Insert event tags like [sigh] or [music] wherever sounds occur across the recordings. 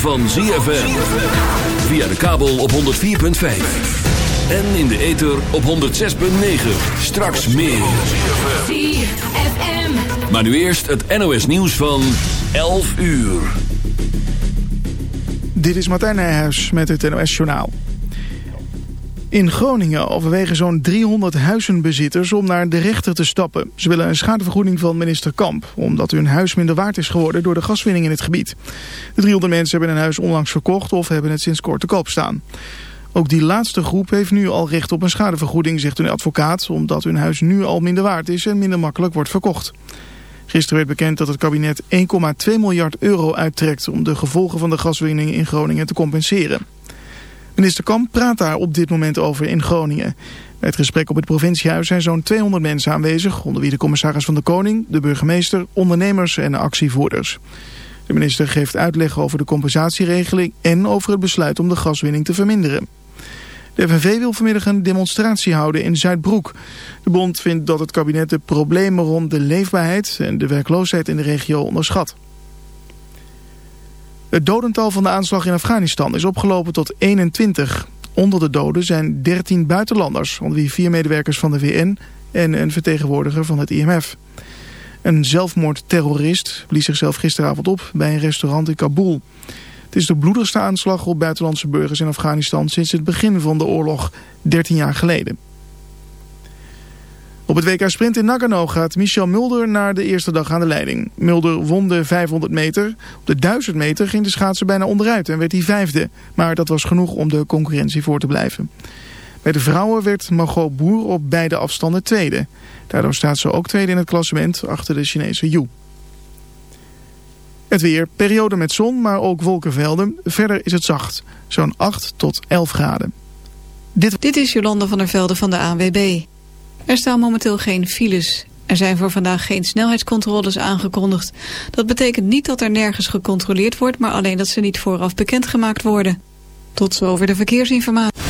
van ZFM. Via de kabel op 104.5. En in de ether op 106.9. Straks meer. ZFM. Maar nu eerst het NOS nieuws van 11 uur. Dit is Martijn Nijhuis met het NOS Journaal. In Groningen overwegen zo'n 300 huizenbezitters om naar de rechter te stappen. Ze willen een schadevergoeding van minister Kamp... omdat hun huis minder waard is geworden door de gaswinning in het gebied. De 300 mensen hebben hun huis onlangs verkocht of hebben het sinds kort te koop staan. Ook die laatste groep heeft nu al recht op een schadevergoeding, zegt hun advocaat... omdat hun huis nu al minder waard is en minder makkelijk wordt verkocht. Gisteren werd bekend dat het kabinet 1,2 miljard euro uittrekt... om de gevolgen van de gaswinning in Groningen te compenseren. Minister Kamp praat daar op dit moment over in Groningen. Bij het gesprek op het provinciehuis zijn zo'n 200 mensen aanwezig... onder wie de commissaris van de Koning, de burgemeester, ondernemers en actievoerders. De minister geeft uitleg over de compensatieregeling... en over het besluit om de gaswinning te verminderen. De FNV wil vanmiddag een demonstratie houden in Zuidbroek. De bond vindt dat het kabinet de problemen rond de leefbaarheid... en de werkloosheid in de regio onderschat. Het dodental van de aanslag in Afghanistan is opgelopen tot 21. Onder de doden zijn 13 buitenlanders, onder wie vier medewerkers van de VN en een vertegenwoordiger van het IMF. Een zelfmoordterrorist blies zichzelf gisteravond op bij een restaurant in Kabul. Het is de bloedigste aanslag op buitenlandse burgers in Afghanistan sinds het begin van de oorlog 13 jaar geleden. Op het WK Sprint in Nagano gaat Michel Mulder naar de eerste dag aan de leiding. Mulder won de 500 meter. Op de 1000 meter ging de schaatser bijna onderuit en werd hij vijfde. Maar dat was genoeg om de concurrentie voor te blijven. Bij de vrouwen werd Margot Boer op beide afstanden tweede. Daardoor staat ze ook tweede in het klassement achter de Chinese Yu. Het weer, periode met zon, maar ook wolkenvelden. Verder is het zacht, zo'n 8 tot 11 graden. Dit, Dit is Jolande van der Velde van de ANWB. Er staan momenteel geen files. Er zijn voor vandaag geen snelheidscontroles aangekondigd. Dat betekent niet dat er nergens gecontroleerd wordt, maar alleen dat ze niet vooraf bekendgemaakt worden. Tot zover de verkeersinformatie.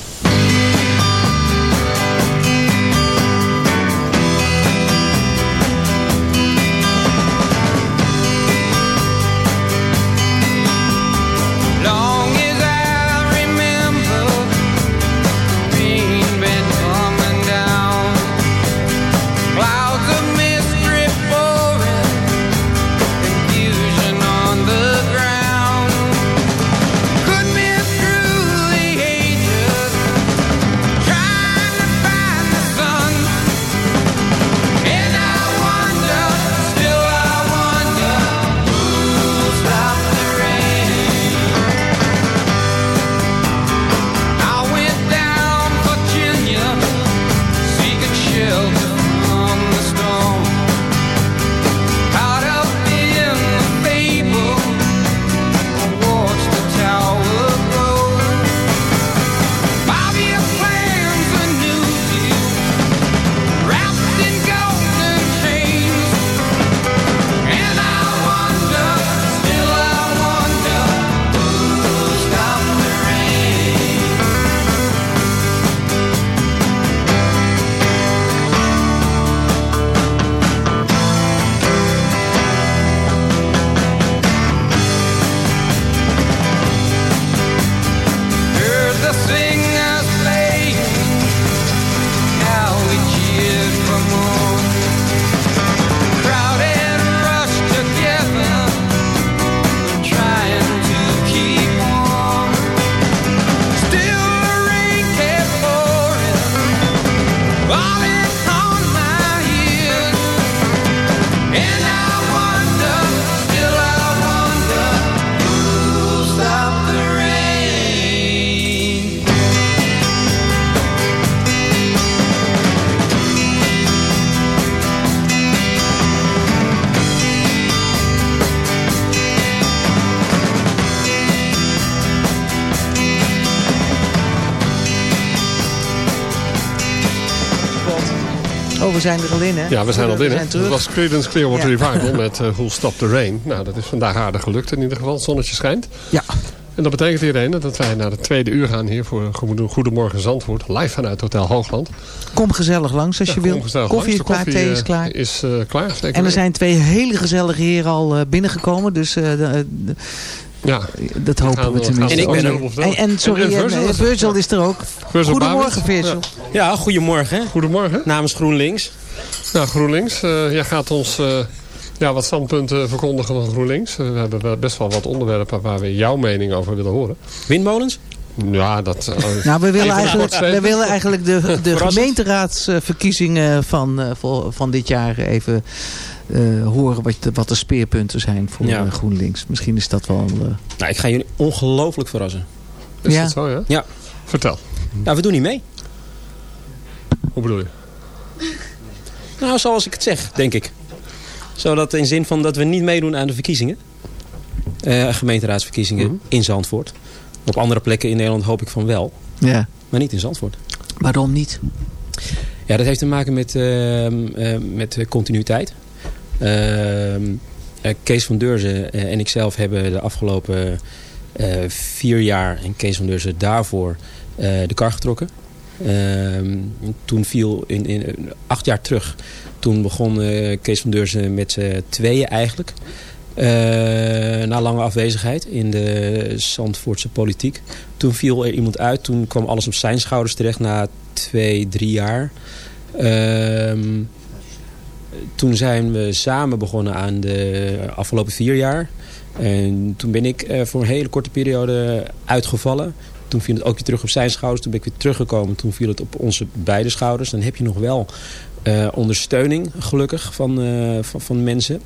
Oh, we zijn er al in, hè? Ja, we zijn al binnen. Dat was Creedence Clearwater Ja. Revival [laughs] met uh, Who'll Stop the Rain. Nou, dat is vandaag aardig gelukt in ieder geval. Het zonnetje schijnt. Ja. En dat betekent hierheen dat wij naar het tweede uur gaan hier voor Goede- Goedemorgen Zandvoort. Live vanuit Hotel Hoogland. Kom gezellig langs als je wilt. kom gezellig Koffie is langs. De klaar, thee is klaar. Is eh, klaar. En er zijn twee hele gezellige heren al eh, binnengekomen. Dus eh, de- de- Ja. dat hopen we tenminste. er En, nog over vertellen. en, sorry, En- en en, Virgil eh, is er. Virgil is er ook. Virgil Goedemorgen. Virgil. Ja, goedemorgen. Goedemorgen. Namens GroenLinks. Nou, GroenLinks. eh, jij gaat ons eh, ja, wat standpunten verkondigen van GroenLinks. We hebben wel best wel wat onderwerpen waar we jouw mening over willen horen. Windmolens? Ja, dat... [laughs] Nou, we willen eigenlijk, we willen eigenlijk de, de gemeenteraadsverkiezingen van, eh, van dit jaar even eh, horen wat de, wat de speerpunten zijn voor Ja. eh, GroenLinks. Misschien is dat wel... eh, Nou, ik ga jullie ongelooflijk verrassen. Is Ja. dat zo, ja? Ja. Vertel. Nou, we doen niet mee. Hoe bedoel je? Nou, zoals ik het zeg, denk ik. Zodat in zin van dat we niet meedoen aan de verkiezingen. Eh, gemeenteraadsverkiezingen Mhm. in Zandvoort. Op andere plekken in Nederland hoop ik van wel. ja. Maar niet in Zandvoort. Waarom niet? Ja, dat heeft te maken met, ehm, eh, met continuïteit. Ehm, eh, Kees van Deurzen eh, en ikzelf hebben de afgelopen eh, vier jaar... en Kees van Deurzen daarvoor de kar getrokken. Ehm, toen viel in, in acht jaar terug... toen begon Kees van Deurzen met z'n tweeën eigenlijk... Na lange afwezigheid in de Zandvoortse politiek. Toen viel er iemand uit. Toen kwam alles op zijn schouders terecht na twee, drie jaar. Ehm, toen zijn we samen begonnen aan de afgelopen vier jaar. En toen ben ik eh, voor een hele korte periode uitgevallen. Toen viel het ook weer terug op zijn schouders. Toen ben ik weer teruggekomen. Toen viel het op onze beide schouders. Dan heb je nog wel eh, ondersteuning, gelukkig, van, eh, van, van mensen.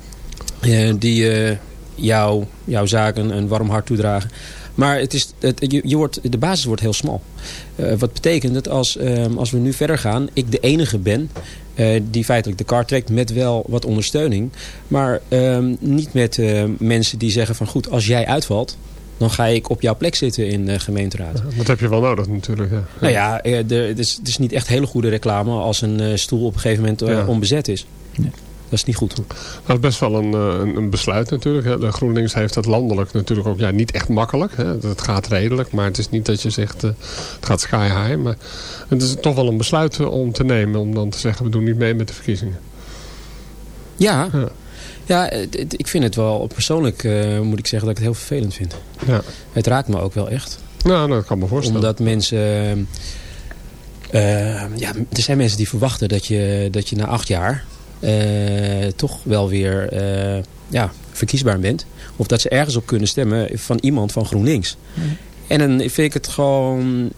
die jou, jouw zaken een warm hart toedragen. Maar het is, het, je, je wordt, de basis wordt heel smal. Wat betekent dat als, als we nu verder gaan, ik de enige ben eh, die feitelijk de kar trekt met wel wat ondersteuning. Maar ehm, niet met eh, mensen die zeggen van goed, als jij uitvalt... dan ga ik op jouw plek zitten in de gemeenteraad. Dat heb je wel nodig natuurlijk. Ja. Nou ja, eh, het, is, het is niet echt hele goede reclame als een stoel op een gegeven moment Ja. onbezet is. Dat is niet goed. Dat is best wel een, eh, een, een besluit natuurlijk. De GroenLinks heeft het landelijk natuurlijk ook ja, niet echt makkelijk. Hè. Het gaat redelijk, maar het is niet dat je zegt eh, het gaat sky high. Maar het is toch wel een besluit eh, om te nemen. Om dan te zeggen we doen niet mee met de verkiezingen. Ja, ja. ik vind het wel persoonlijk, moet ik zeggen, dat ik het heel vervelend vind. Ja. Het raakt me ook wel echt. Nou, dat kan me voorstellen. Omdat mensen... ja, er zijn mensen die verwachten dat je, dat je na acht jaar toch wel weer eh, ja, verkiesbaar bent. Of dat ze ergens op kunnen stemmen van iemand van GroenLinks. En dan vind ik het gewoon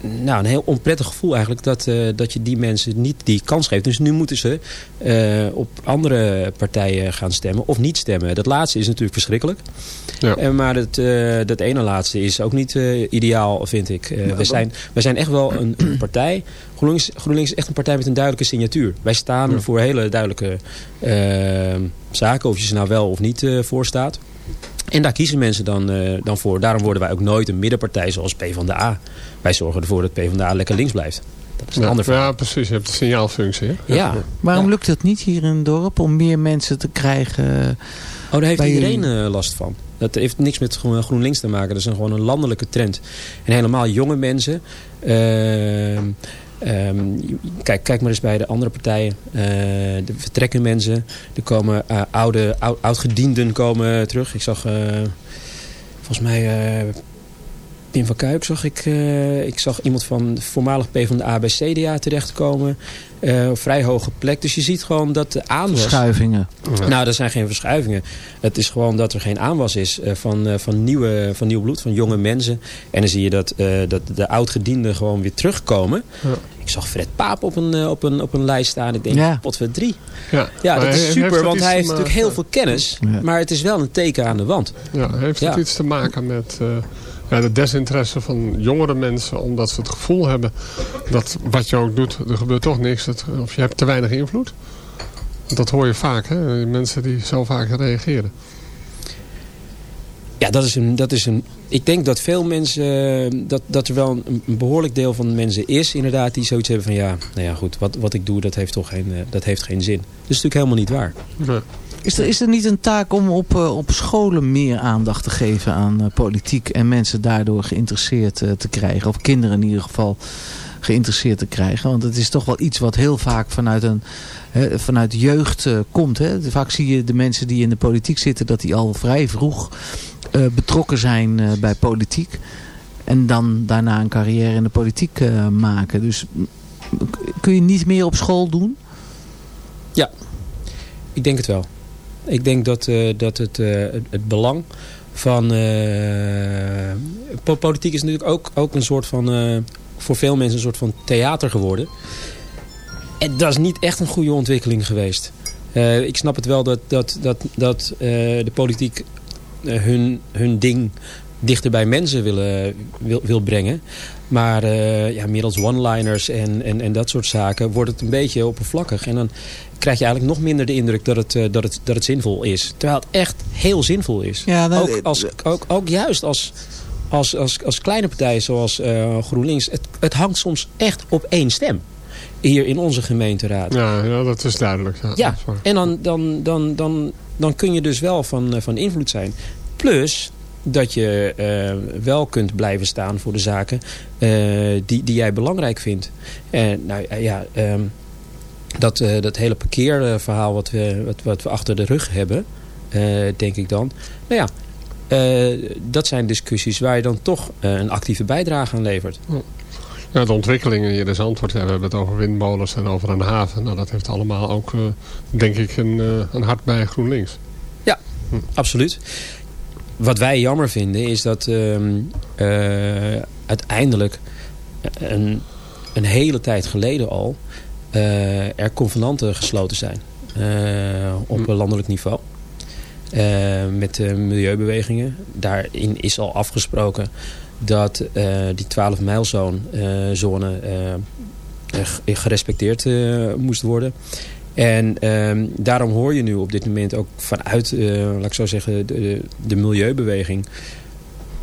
nou, een heel onprettig gevoel eigenlijk dat, eh, dat je die mensen niet die kans geeft. Dus nu moeten ze eh, op andere partijen gaan stemmen of niet stemmen. Dat laatste is natuurlijk verschrikkelijk. Eh, maar eh, dat ene laatste is ook niet eh, ideaal, vind ik. Eh, we, zijn, we zijn echt wel een, een partij. GroenLinks, GroenLinks is echt een partij met een duidelijke signatuur. Wij staan voor hele duidelijke eh, zaken, of je ze nou wel of niet eh voor staat. En daar kiezen mensen dan, eh, dan voor. Daarom worden wij ook nooit een middenpartij zoals PvdA. Wij zorgen ervoor dat PvdA lekker links blijft. Dat is een Ja, ander verhaal. ja, precies. Je hebt de signaalfunctie. Hè? Ja. Waarom lukt het niet hier in het dorp om meer mensen te krijgen? Oh, daar heeft iedereen jullie? eh, last van. Dat heeft niks met Groen- GroenLinks te maken. Dat is een, gewoon een landelijke trend. En helemaal jonge mensen. ehm, ehm, kijk, kijk maar eens bij de andere partijen. Eh, de vertrekken mensen. Er komen eh, oude, oud, oudgedienden komen terug. Ik zag eh, volgens mij... Pim van Kuik zag ik. eh, ik zag iemand van de voormalig PvdA bij CDA terechtkomen. eh op vrij hoge plek. Dus je ziet gewoon dat de aanwas... Verschuivingen. Nou, dat zijn geen verschuivingen. Het is gewoon dat er geen aanwas is eh, van, van, nieuwe, van nieuw bloed, van jonge mensen. En dan zie je dat, eh, dat de oudgedienden gewoon weer terugkomen. Ik zag Fred Paap op een, op een, op een lijst staan. Ik denk, Ja. pot voor drie. Ja, Ja, Maar dat is super, want hij heeft natuurlijk heel veel kennis. Maar het is wel een teken aan de wand. Ja, heeft het Ja. iets te maken met eh, ja, de desinteresse van jongere mensen... omdat ze het gevoel hebben dat wat je ook doet, er gebeurt toch niks. Het- of je hebt te weinig invloed. Dat hoor je vaak, hè? mensen die zo vaak reageren. Ja, dat is een, dat is een. Ik denk dat veel mensen. eh, Dat, dat er wel een, een behoorlijk deel van de mensen is, inderdaad, die zoiets hebben van ja, nou ja, goed, wat, wat ik doe, dat heeft toch geen, eh, dat heeft geen zin. Dat is natuurlijk helemaal niet waar. Is er, is er niet een taak om op, eh, op scholen meer aandacht te geven aan eh, politiek en mensen daardoor geïnteresseerd eh, te krijgen? Of kinderen in ieder geval geïnteresseerd te krijgen? Want het is toch wel iets wat heel vaak vanuit, een, vanuit jeugd komt. Vaak zie je de mensen die in de politiek zitten dat die al vrij vroeg betrokken zijn bij politiek. En dan daarna een carrière in de politiek maken. Dus kun je niet meer op school doen? Ja, ik denk het wel. Ik denk dat, eh, dat het, eh, het, het belang van... eh, po- politiek is natuurlijk ook, ook een soort van... voor veel mensen een soort van theater geworden. En dat is niet echt een goede ontwikkeling geweest. Ik snap het wel dat, dat, dat, dat de politiek hun, hun ding dichter bij mensen willen, wil, wil brengen. Maar eh, ja, middels one-liners en, en, en dat soort zaken wordt het een beetje oppervlakkig. En dan krijg je eigenlijk nog minder de indruk dat het, eh, dat het, dat het zinvol is. Terwijl het echt heel zinvol is. Ja, nou, ook, als, ook, ook juist als, als, als, als kleine partijen zoals eh, GroenLinks. Het, het hangt soms echt op één stem. Hier in onze gemeenteraad. Ja, ja dat is duidelijk. Ja, en dan, dan, dan, dan, dan kun je dus wel van, van invloed zijn. Plus dat je eh, wel kunt blijven staan voor de zaken eh, die, die jij belangrijk vindt. En nou ja, ehm, dat, eh, dat hele parkeerverhaal wat we, wat, wat we achter de rug hebben, denk ik dan. Nou ja, dat zijn discussies waar je dan toch een actieve bijdrage aan levert. Ja, de ontwikkelingen hier in Zandvoort, ja, we hebben het over windmolens en over een haven. Nou, dat heeft allemaal ook, denk ik, een, een hart bij GroenLinks. Ja, absoluut. Wat wij jammer vinden is dat ehm, eh, uiteindelijk een, een hele tijd geleden al eh, er convenanten gesloten zijn eh, op landelijk niveau. Eh, met de milieubewegingen. Daarin is al afgesproken dat eh, die 12 mijlzone eh, zone eh, eh, gerespecteerd eh, moest worden. En ehm, daarom hoor je nu op dit moment ook vanuit, eh, laat ik zo zeggen, de, de milieubeweging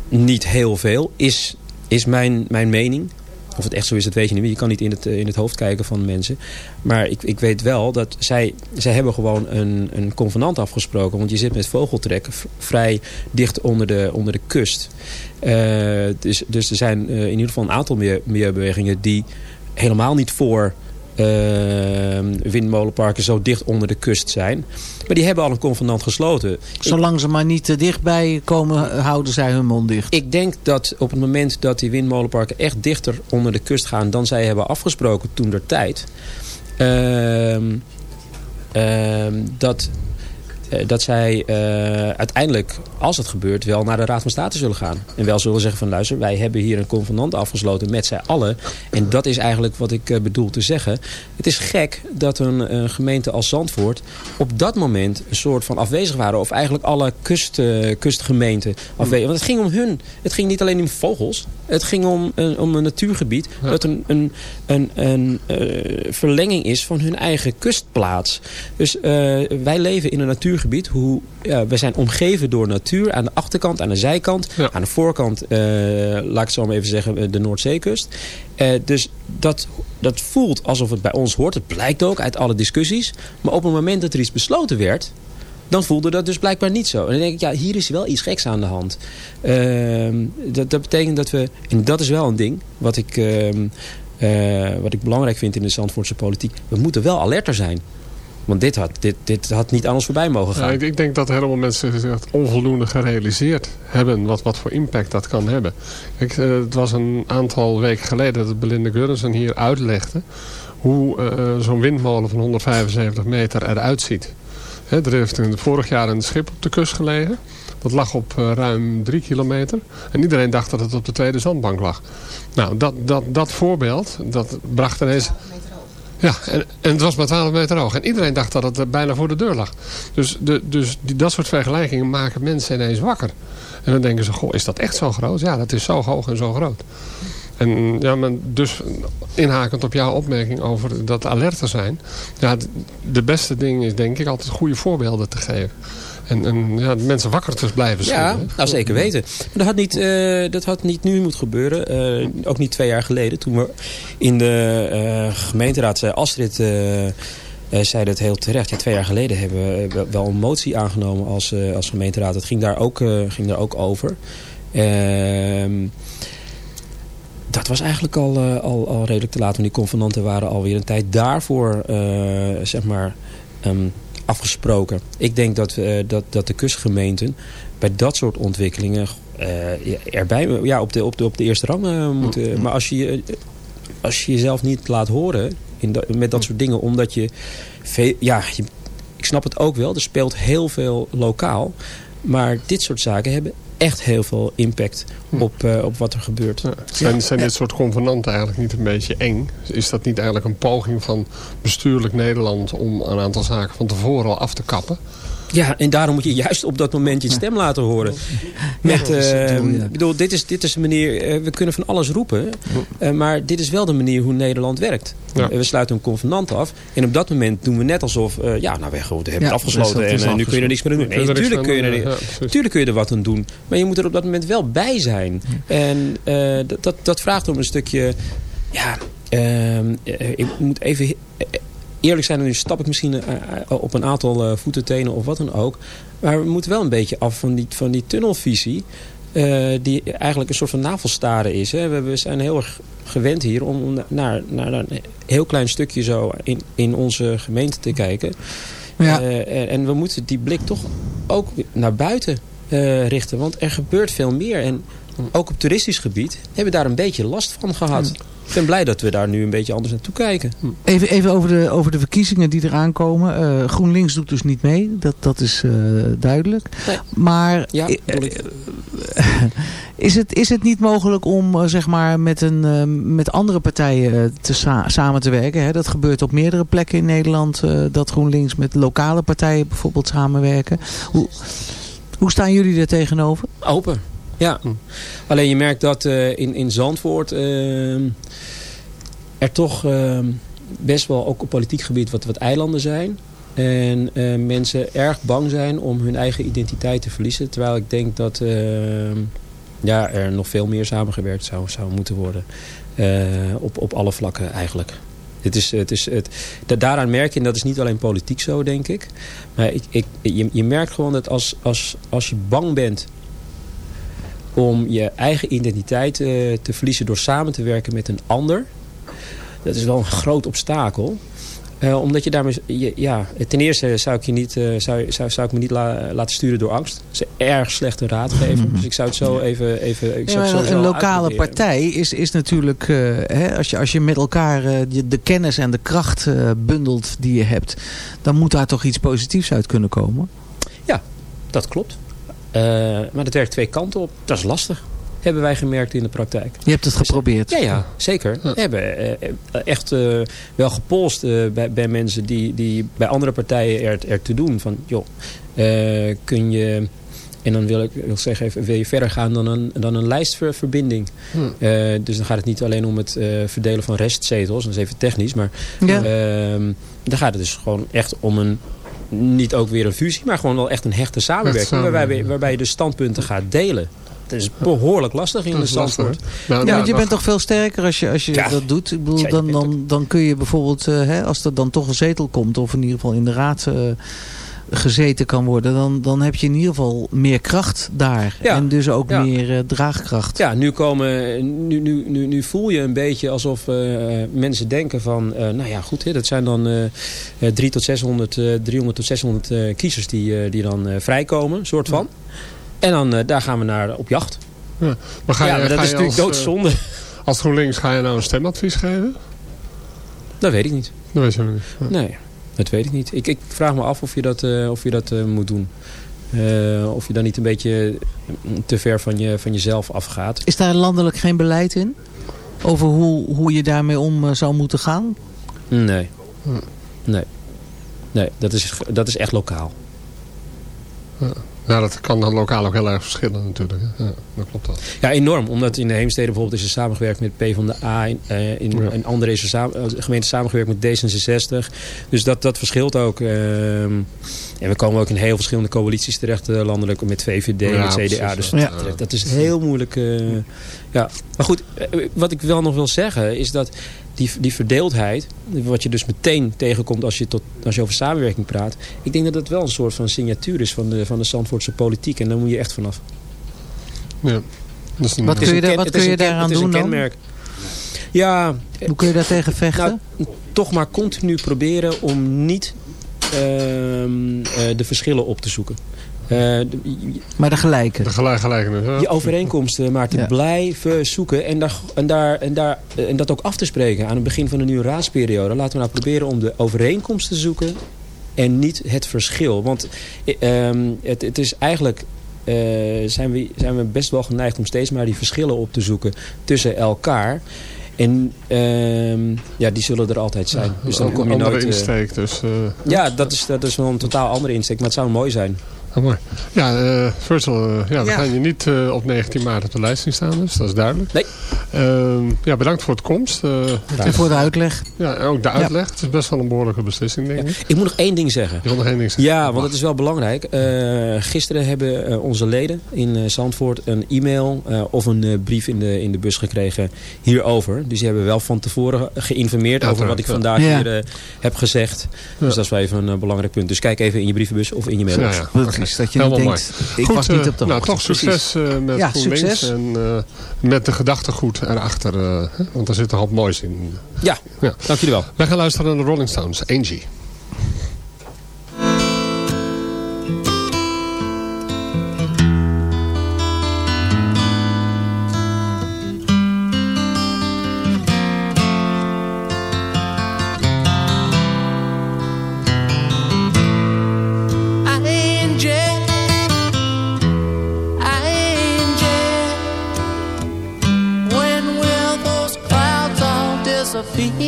niet heel veel. Is, is mijn, mijn mening. Of het echt zo is, dat weet je niet. Je kan niet in het, eh, in het hoofd kijken van mensen. Maar ik, ik weet wel dat zij, zij hebben gewoon een, een convenant afgesproken. Want je zit met vogeltrek v- vrij dicht onder de, onder de kust. Eh, dus, dus er zijn in ieder geval een aantal milieu- milieubewegingen die helemaal niet voor windmolenparken zo dicht onder de kust zijn. Maar die hebben al een convenant gesloten. Zolang ze maar niet te dichtbij komen, eh, houden zij hun mond dicht. Ik denk dat op het moment dat die windmolenparken echt dichter onder de kust gaan dan zij hebben afgesproken toen der tijd. ehm, ehm, dat, eh, dat zij eh, uiteindelijk, als het gebeurt, wel naar de Raad van State zullen gaan. En wel zullen zeggen van luister, wij hebben hier een convenant afgesloten met zij allen. En dat is eigenlijk wat ik eh, bedoel te zeggen. Het is gek dat een, een gemeente als Zandvoort op dat moment een soort van afwezig waren. Of eigenlijk alle kust, eh, kustgemeenten afwezig. Want het ging om hun. Het ging niet alleen om vogels. Het ging om een, om een natuurgebied. Dat een, een, een, een eh, verlenging is van hun eigen kustplaats. Dus eh, wij leven in een natuurgebied. Hoe, ja, wij zijn omgeven door natuur. Aan de achterkant, aan de zijkant. Aan de voorkant, eh, laat ik het zo maar even zeggen, eh, de Noordzeekust. Eh, dus dat, dat voelt alsof het bij ons hoort. Het blijkt ook uit alle discussies. Maar op het moment dat er iets besloten werd dan voelde dat dus blijkbaar niet zo. En dan denk ik, ja, hier is wel iets geks aan de hand. Ehm, dat, dat betekent dat we, en dat is wel een ding, wat ik, ehm, eh, wat ik belangrijk vind in de Zandvoortse politiek. We moeten wel alerter zijn. Want dit had, dit, dit had niet ons voorbij mogen gaan. Ik, ik denk dat helemaal mensen zich onvoldoende gerealiseerd hebben wat, wat voor impact dat kan hebben. Eh, het was een aantal weken geleden dat Belinda Gurrensen hier uitlegde hoe eh, zo'n windmolen van 175 meter eruit ziet. Er heeft vorig jaar een schip op de kust gelegen. Dat lag op eh, ruim drie kilometer. En iedereen dacht dat het op de tweede zandbank lag. Nou, dat, dat, dat voorbeeld, dat bracht ineens... en, en het was maar 12 meter hoog. En iedereen dacht dat het eh, bijna voor de deur lag. Dus, de, dus die, dat soort vergelijkingen maken mensen ineens wakker. En dan denken ze, goh, is dat echt zo groot? Ja, dat is zo hoog en zo groot. En ja, maar dus inhakend op jouw opmerking over dat alerter zijn. Ja, de beste ding is denk ik altijd goede voorbeelden te geven. En, en ja, mensen wakker te blijven Ja, schudden. nou zeker weten. Maar dat had niet, eh, dat had niet nu moeten gebeuren. Eh, ook niet twee jaar geleden. Toen we in de eh, gemeenteraad Astrid... zei dat heel terecht. Ja, twee jaar geleden hebben we wel- een motie aangenomen als, als gemeenteraad. Het ging daar ook, ging daar ook over. Ehm, dat was eigenlijk al, al, al redelijk te laat. Want die convenanten waren alweer een tijd daarvoor zeg maar, ehm, afgesproken. Ik denk dat, eh, dat, dat de kustgemeenten bij dat soort ontwikkelingen eh, erbij ja, op, de, op, de, op de eerste rang eh, moeten. Maar als je, als je jezelf niet laat horen in met dat soort dingen, omdat je, veel, ja, je, ik snap het ook wel, er speelt heel veel lokaal. Maar dit soort zaken hebben echt heel veel impact op, eh, op wat er gebeurt. Zijn, zijn dit soort convenanten eigenlijk niet een beetje eng? Is dat niet eigenlijk een poging van bestuurlijk Nederland... om een aantal zaken van tevoren al af te kappen? Ja, en daarom moet je juist op dat moment je stem laten horen. Met, eh, ja. ik bedoel, dit is, dit is de manier, eh, we kunnen van alles roepen. eh, maar dit is wel de manier hoe Nederland werkt. Ja. We sluiten een convenant af. En op dat moment doen we net alsof, eh, ja, nou, we hebben het Ja, afgesloten. En nu kun je er niks meer aan doen. Nee, niks natuurlijk kun, je er, ja, tuurlijk kun je er wat aan doen. Maar je moet er op dat moment wel bij zijn. En eh, dat, dat, dat vraagt om een stukje, ja, ehm, eh, ik moet even eerlijk zijn, en nu stap ik misschien eh, eh, op een aantal eh, voeten, tenen of wat dan ook. Maar we moeten wel een beetje af van die, van die tunnelvisie. die eigenlijk een soort van navelstaren is. Hè. We, we zijn heel erg gewend hier om naar, naar, naar een heel klein stukje zo in, in onze gemeente te kijken. Ja. En, en we moeten die blik toch ook naar buiten richten. Want er gebeurt veel meer. En ook op toeristisch gebied hebben we daar een beetje last van gehad. Ik ben blij dat we daar nu een beetje anders naartoe kijken. Even, even over, de, over de verkiezingen die eraan komen. Eh, GroenLinks doet dus niet mee. Dat, dat is eh, duidelijk. Maar Ja, eh, [laughs] is, het, is het niet mogelijk om zeg maar met, een, met andere partijen te sa- samen te werken? Hè? Dat gebeurt op meerdere plekken in Nederland. dat GroenLinks met lokale partijen bijvoorbeeld samenwerken. Hoe, hoe staan jullie er tegenover? Open, ja. Alleen je merkt dat eh, in, in Zandvoort... eh, er toch ehm, best wel ook op politiek gebied wat, wat eilanden zijn. En eh, mensen erg bang zijn om hun eigen identiteit te verliezen. Terwijl ik denk dat ehm, ja, er nog veel meer samengewerkt zou, zou moeten worden. Op, op alle vlakken eigenlijk. Het is, het is, het, da- daaraan merk je, en dat is niet alleen politiek zo, denk ik. Maar ik, ik, je, je merkt gewoon dat als, als, als je bang bent om je eigen identiteit eh, te verliezen door samen te werken met een ander. Dat is wel een groot obstakel. Eh, omdat je daarmee, je- ja, ten eerste zou ik, je niet, eh, zou, zou, zou ik me niet la- laten sturen door angst. Dat is een erg slechte raadgever. Dus ik zou het zo even, even ik Ja, zou het een lokale partij is, is natuurlijk, eh, hè, als, je, als je met elkaar de, de kennis en de kracht eh, bundelt die je hebt, dan moet daar toch iets positiefs uit kunnen komen. Ja, dat klopt. Eh, maar dat werkt twee kanten op. Dat is lastig. Hebben wij gemerkt in de praktijk. Je hebt het geprobeerd. Ja, ja zeker. We hebben eh, echt eh, wel gepolst bij, bij mensen die, die bij andere partijen er, er te doen. Van, joh, kun je... En dan wil ik wil zeggen, even, wil je verder gaan dan een, dan een lijstverbinding. Hm. Dus dan gaat het niet alleen om het verdelen van restzetels. Dat is even technisch. Maar Ja. ehm, dan gaat het dus gewoon echt om een... Niet ook weer een fusie, maar gewoon wel echt een hechte samenwerking. Waarbij, waarbij je de standpunten gaat delen. Dat is behoorlijk lastig in de Zandvoort. Nou, Ja, want je bent toch veel sterker als je, als je Ja. dat doet. Ik bedoel, dan, dan, dan kun je bijvoorbeeld, eh, hè, als er dan toch een zetel komt, of in ieder geval in de raad eh, gezeten kan worden, dan, dan heb je in ieder geval meer kracht daar. Ja. En dus ook Ja. meer eh, draagkracht. Ja, nu, komen, nu, nu, nu, nu voel je een beetje alsof eh, mensen denken van... eh, nou ja, goed, hè, dat zijn dan eh, eh, drie tot 600, eh, 300 tot 600 eh, kiezers die, eh, die dan eh, vrijkomen, soort van. En dan eh, daar gaan we naar op jacht. Ja. Maar ga ja, je, maar dat ga is natuurlijk als, doodzonde. Als GroenLinks ga je nou een stemadvies geven? Dat weet ik niet. Dat weet je niet. Ja. Nee, dat weet ik niet. Ik, ik vraag me af of je dat, eh, of je dat eh, moet doen. Eh, of je dan niet een beetje te ver van, je, van jezelf afgaat. Is daar landelijk geen beleid in? Over hoe, hoe je daarmee om zou moeten gaan? Nee. Nee. Nee, dat is, dat is echt lokaal. Ja, dat kan dan lokaal ook heel erg verschillen natuurlijk. Ja, dat klopt wel. Ja, enorm. Omdat in de Heemstede bijvoorbeeld is er samengewerkt met PvdA. In, eh in, Ja. in andere is er samen, eh, gemeente samengewerkt met D66. Dus dat, dat verschilt ook. ehm. en we komen ook in heel verschillende coalities terecht. eh, landelijk met VVD, Ja, met CDA. precies, dus ja. dat, dat is heel moeilijk. ja. Maar goed, wat ik wel nog wil zeggen is dat die, die verdeeldheid, wat je dus meteen tegenkomt als je, tot, als je over samenwerking praat. Ik denk dat dat wel een soort van signatuur is van de, van de Zandvoortse politiek. En daar moet je echt vanaf. Ja. Dus een- Wat is kun je, daar- wat kun is je daaraan het is een doen dan? kenmerk. Ja, Hoe kun je daar tegen vechten? nou, toch maar continu proberen om niet ehm, eh, de verschillen op te zoeken. Eh, maar de gelijke. De gelijk, gelijkenis. ja. die overeenkomsten maar te Ja. blijven zoeken en, daar, en, daar, en, daar, en dat ook af te spreken aan het begin van de nieuwe raadsperiode. Laten we nou proberen om de overeenkomst te zoeken en niet het verschil. Want eh, ehm, het, het is eigenlijk... eh, zijn, we, zijn we best wel geneigd om steeds maar die verschillen op te zoeken tussen elkaar. En ehm, ja, die zullen er altijd zijn. dus dan Een kom je andere nooit... eh, insteek. Dus, eh, ja, dat is, dat is wel een totaal andere insteek. Maar het zou mooi zijn. Oh, mooi. Ja, eh Virgil, eh, ja, we Ja. gaan je niet eh, op 19 maart op de lijst zien staan. Dus dat is duidelijk. Nee. Ehm, ja, bedankt voor het komst. Eh, En voor de uitleg. ja, en ook de uitleg. Het is best wel een behoorlijke beslissing, denk ik. Ik moet nog één ding zeggen. Je wil nog één ding zeggen? Ja, want het is wel belangrijk. Eh, gisteren hebben eh, onze leden in eh, Zandvoort een e-mail eh, of een eh, brief in de, in de bus gekregen hierover. Dus die hebben wel van tevoren geïnformeerd Ja, over wat ik vandaag ja. hier eh, heb gezegd. Ja. Dus dat is wel even een belangrijk punt. Dus kijk even in je brievenbus of in je mailbox. Precies, dat je Helemaal niet mooi. denkt, ik Goed, was niet eh, op de Nou, hoogte. toch succes eh, met Ja, GroenLinks. En eh, met de gedachtegoed erachter. eh, hè, want er zit nog wat moois in. Ja, Ja. dank jullie wel. Wij gaan luisteren naar de Rolling Stones. Angie. 第一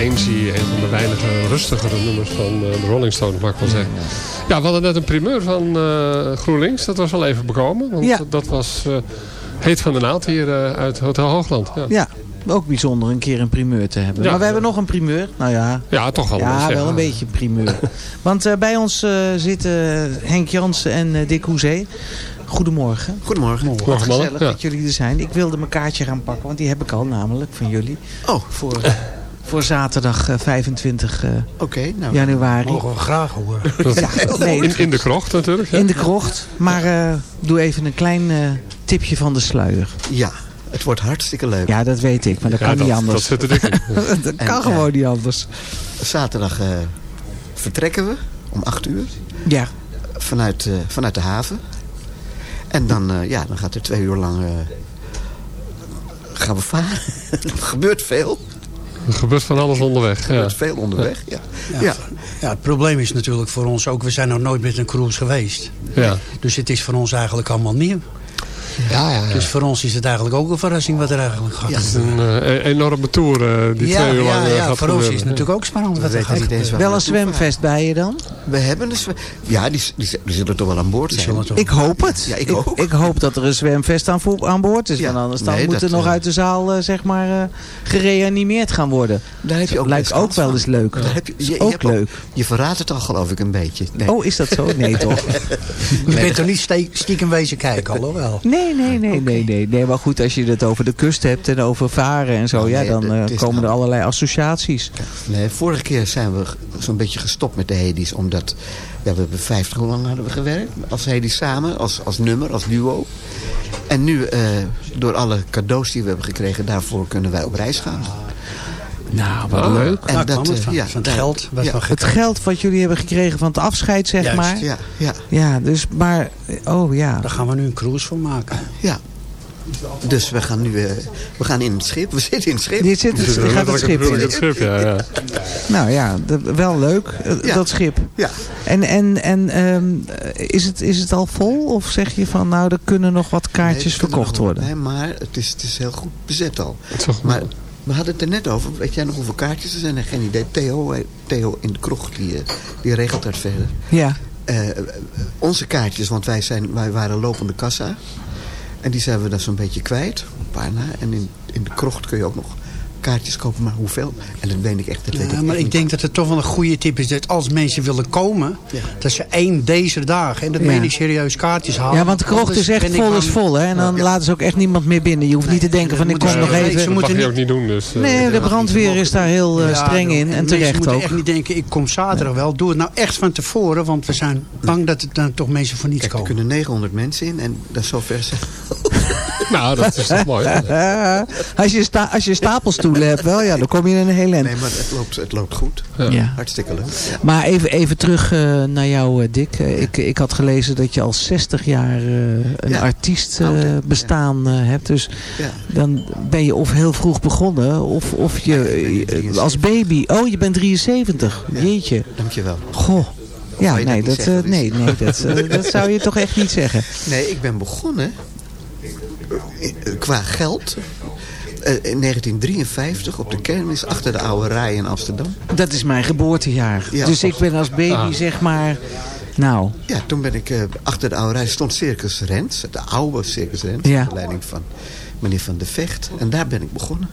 Ainsley, een van de weinige rustigere nummers van eh, de Rolling Stones, mag ik wel zeggen. Ja, we hadden net een primeur van eh, GroenLinks. Dat was wel even bekomen. Want Ja. dat was eh, Heet van de Naald hier eh, uit Hotel Hoogland. Ja, Ja, ook bijzonder een keer een primeur te hebben. Ja. Maar we hebben nog een primeur. Nou ja, ja toch wel. ja, wel een beetje een primeur. [laughs] Want eh, bij ons eh, zitten Henk Jansen en eh, Dick Hoezee. Goedemorgen. Goedemorgen. Wat Goedemorgen, mannen. gezellig Ja. dat jullie er zijn. Ik wilde mijn kaartje gaan pakken, want die heb ik al namelijk van jullie. Oh. Voor, voor zaterdag eh, 25 eh, Oké, nou. januari. Mogen we graag horen. [laughs] Ja, [laughs] nee, In, in de krocht natuurlijk. ja. in de krocht. Maar eh, doe even een klein eh, tipje van de sluier. Ja, het wordt hartstikke leuk. Ja, dat weet ik, maar dat Ja, kan dat, niet anders. dat zit er dik in. [laughs] dat En, kan eh, gewoon niet anders. Zaterdag eh, vertrekken we om 8 uur Ja, vanuit, eh, vanuit de haven. En dan, eh, ja, dan gaat er twee uur lang... eh, gaan we varen. er gebeurt veel. Er gebeurt van alles onderweg. Er Ja. gebeurt veel onderweg. Ja. Ja, Ja. ja, het probleem is natuurlijk voor ons ook, we zijn nog nooit met een cruise geweest. Ja. Dus het is voor ons eigenlijk allemaal nieuw. Ja, ja, Dus voor ons is het eigenlijk ook een verrassing wat er eigenlijk gaat Het is een eh, enorme tour eh, die ja, twee uur lang ja, eh, ja, gaat voor ons is het natuurlijk ook spannend wat er gaat eens gebeuren. wel we een zwemvest bij je dan? We hebben een zwem... Ja, die, die, die zullen toch wel aan boord zijn. toch- Ik hoop het. Ja, ik ik, ook. ik hoop dat er een zwemvest aan, boord is. Ja, Want anders dan nee, moet er nog eh, uit de zaal eh, zeg maar, eh, gereanimeerd gaan worden. Daar heb je ook Lijkt ook wel eens leuk. Daar heb je, je, ook leuk. je verraadt het al geloof ik een beetje. Nee. Oh, is dat zo? Nee [laughs] toch? Je bent er niet stiekem wezen kijken, al wel. Nee, nee, nee, nee, nee. Nee, maar goed, als je het over de kust hebt en over varen en zo, Oh, ja, dan eh, komen er allerlei associaties. Nee, vorige keer zijn we zo'n beetje gestopt met de Hades. Omdat ja, we hebben 50 hoe lang hadden we gewerkt als Hades samen. Als, als nummer, als duo. En nu, eh, door alle cadeaus die we hebben gekregen, daarvoor kunnen wij op reis gaan. Nou, wat Ah, leuk. En dat, het eh, van. ja, van het geld. Wat ja. Het geld wat jullie hebben gekregen van het afscheid, zeg Juist, maar. Ja, ja, Ja, dus, maar, oh ja. Daar gaan we nu een cruise van maken. ja. Dus we gaan nu eh, we gaan in het schip. We zitten in het schip. Je, zit, Het je gaat het schip in. schip, ja, ja. Nou ja, dat- wel leuk, eh, Ja. dat schip. Ja. En, en, en ehm, is, het, is het al vol? Of zeg je van, nou, er kunnen nog wat kaartjes Nee, verkocht nog- worden? Nee, maar het is, het is heel goed bezet al. Het is wel goed. Maar we hadden het er net over. Weet jij nog hoeveel kaartjes er zijn? Nee, geen idee. Theo, eh, Theo in de kroeg, die, eh, die regelt dat verder. Ja. Eh, onze kaartjes, want wij, zijn, wij waren lopende kassa. En die zijn we dan zo'n beetje kwijt. Een paar na. En in, in de krocht kun je ook nog kaartjes kopen. Maar hoeveel? En dat weet ik echt. Dat weet ik Ja, echt maar ik niet. denk dat het toch wel een goede tip is dat als mensen willen komen, dat ze één deze dagen, en dat Ja. meen ik serieus, kaartjes halen. Ja, want de krocht is echt vol is vol. Hè? En dan laten ze ook echt niemand meer binnen. Je hoeft niet te denken van, ik kom moeten nog ze- even. ze Dat mag moeten je ook niet doen. Dus, eh, Nee, de brandweer is daar heel eh, Ja, streng in. En mensen terecht moeten ook. echt niet denken, ik kom zaterdag wel. Doe het nou echt van tevoren, want we zijn bang dat er dan toch mensen voor niets Kijk, er komen. kunnen 900 mensen in. En dat is zover zijn. [laughs] Nou, dat is toch mooi. [laughs] als, je sta, als je stapelstoelen hebt wel, ja, dan kom je in een heel eind. Nee, maar het loopt, het loopt goed. Ja. Hartstikke leuk. Maar even, even terug eh, naar jou, eh, Dick. Eh, ik, ik had gelezen dat je al 60 jaar eh, een Ja. artiest eh, bestaan hebt. Dus Ja. dan ben je of heel vroeg begonnen, of, of je ben 73. als baby. Oh, je bent 73. Ja. Jeetje. Dankjewel. Goh. Ja, dat nee, dat, eh, nee, nee dat, [laughs] dat zou je toch echt niet zeggen. Nee, ik ben begonnen qua geld eh, in 1953 op de kermis achter de oude rij in Amsterdam. Dat is mijn geboortejaar. Ja. dus ik ben als baby Ah. zeg maar... Nou, Ja, toen ben ik eh, achter de oude rij stond Circus Rents, de oude Circus Ja. onder leiding van meneer Van de Vecht. En daar ben ik begonnen.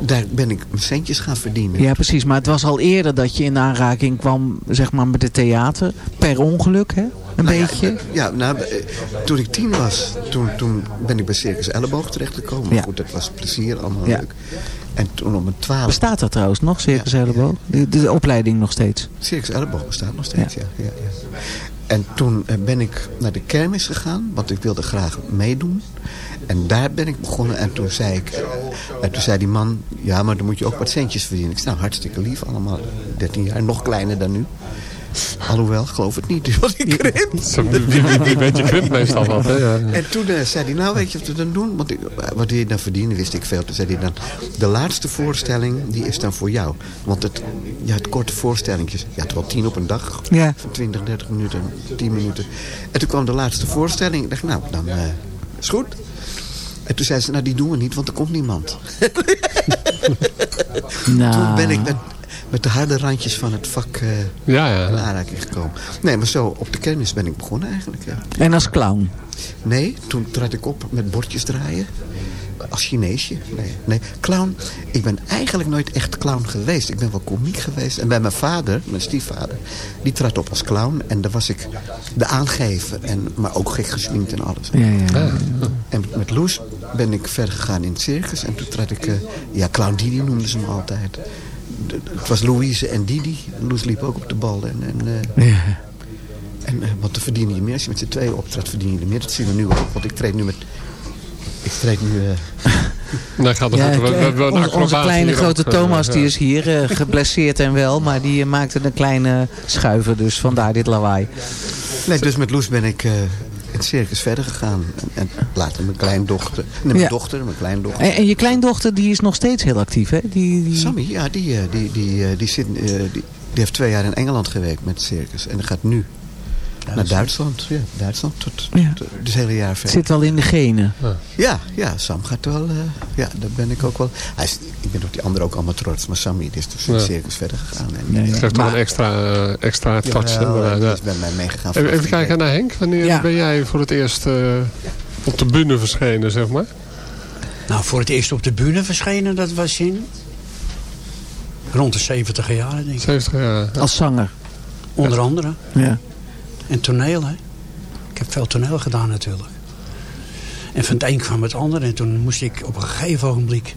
Daar ben ik mijn centjes gaan verdienen. ja precies. Maar het was al eerder dat je in aanraking kwam zeg maar, met het theater. Per ongeluk, hè? Een Nou beetje. eh, Ja, nou, eh, toen ik tien was, toen, toen ben ik bij Circus Elleboog terechtgekomen. Maar Ja. goed, dat was plezier, allemaal Ja. leuk. En toen om mijn twaalf... Bestaat dat trouwens nog, Circus Elleboog? De, de, opleiding nog steeds? Circus Elleboog bestaat nog steeds, ja. ja, ja, En toen eh, ben ik naar de kermis gegaan, want ik wilde graag meedoen. En daar ben ik begonnen en toen zei ik, en toen zei die man, ja, maar dan moet je ook wat centjes verdienen. Ik zei, nou, hartstikke lief, allemaal 13 jaar, nog kleiner dan nu. Alhoewel, geloof het niet, dus wat ik krimp. Zo, Wie, wie, wie weet je krimpt meestal wat. Hè? En toen eh, zei hij, nou weet je wat we dan doen? Want ik, eh, wat wil je dan verdienen, wist ik veel. Toen zei hij dan, de laatste voorstelling, die is dan voor jou. Want het, ja, het korte voorstellingjes, je had wel tien op een dag. Ja. Van 20, 30 minuten, 10 minuten. En toen kwam de laatste voorstelling. Ik dacht, nou, dan eh, is goed. En toen zei ze, nou die doen we niet, want er komt niemand. [laughs] Nou. Toen ben ik met, met de harde randjes van het vak eh, Ja, ja. in aanraking gekomen. Nee, maar zo op de kermis ben ik begonnen eigenlijk. Ja. En als clown? Nee, toen trad ik op met bordjes draaien. Als Chineesje. Nee, nee, clown. Ik ben eigenlijk nooit echt clown geweest. Ik ben wel komiek geweest. En bij mijn vader, mijn stiefvader, die trad op als clown. En daar was ik de aangever. En, maar ook gek gesminkt en alles. Ja, ja. En met, met Loes ben ik verder gegaan in het circus. En toen trad ik, eh, ja, Clown Didi noemden ze me altijd. De- het was Louise en Didi. Loes liep ook op de bal. En, en, eh, Ja. en, eh, want dan verdien je meer. Als je met z'n tweeën optrad, verdien je er meer. Dat zien we nu ook. Want ik treed nu met... Ik treed nu... [laughs] Nee, gaat het Ja, goed. We, we, hebben een onze, kleine hier grote ook, Thomas die is hier eh, geblesseerd en wel. Maar die maakte een kleine schuiver. Dus vandaar dit lawaai. Nee, dus met Loes ben ik eh, het circus verder gegaan. En, en later mijn kleindochter. Nee, mijn Ja. dochter, mijn kleindochter. En, en je kleindochter die is nog steeds heel actief, hè? Die, die... Sammy, ja, die, eh, die, die, eh, die, zit, eh, die, die heeft twee jaar in Engeland gewerkt met het circus. En gaat nu naar Duitsland. Ja, Duitsland tot, tot Ja. eh, het hele jaar Het verder. zit wel in de genen. Ja, ja, Sam gaat wel... eh, ja, daar ben ik ook wel... Hij is, ik ben op die anderen ook allemaal trots. Maar Sammy die is dus in het Ja. circus verder gegaan. En, Nee, Het ja. geeft toch een extra, eh, extra touch. Jawel, hij ja. is bij mij meegegaan. Even, kijken naar Henk. Wanneer Ja. ben jij voor het eerst eh, op de bühne verschenen, zeg maar? Nou, voor het eerst op de bühne verschenen, dat was in... Rond de 70 jaren, denk ik. 70 jaar. Als zanger. Onder andere. Ja. En toneel, hè. Ik heb veel toneel gedaan natuurlijk. En van het een kwam het ander. En toen moest ik op een gegeven ogenblik...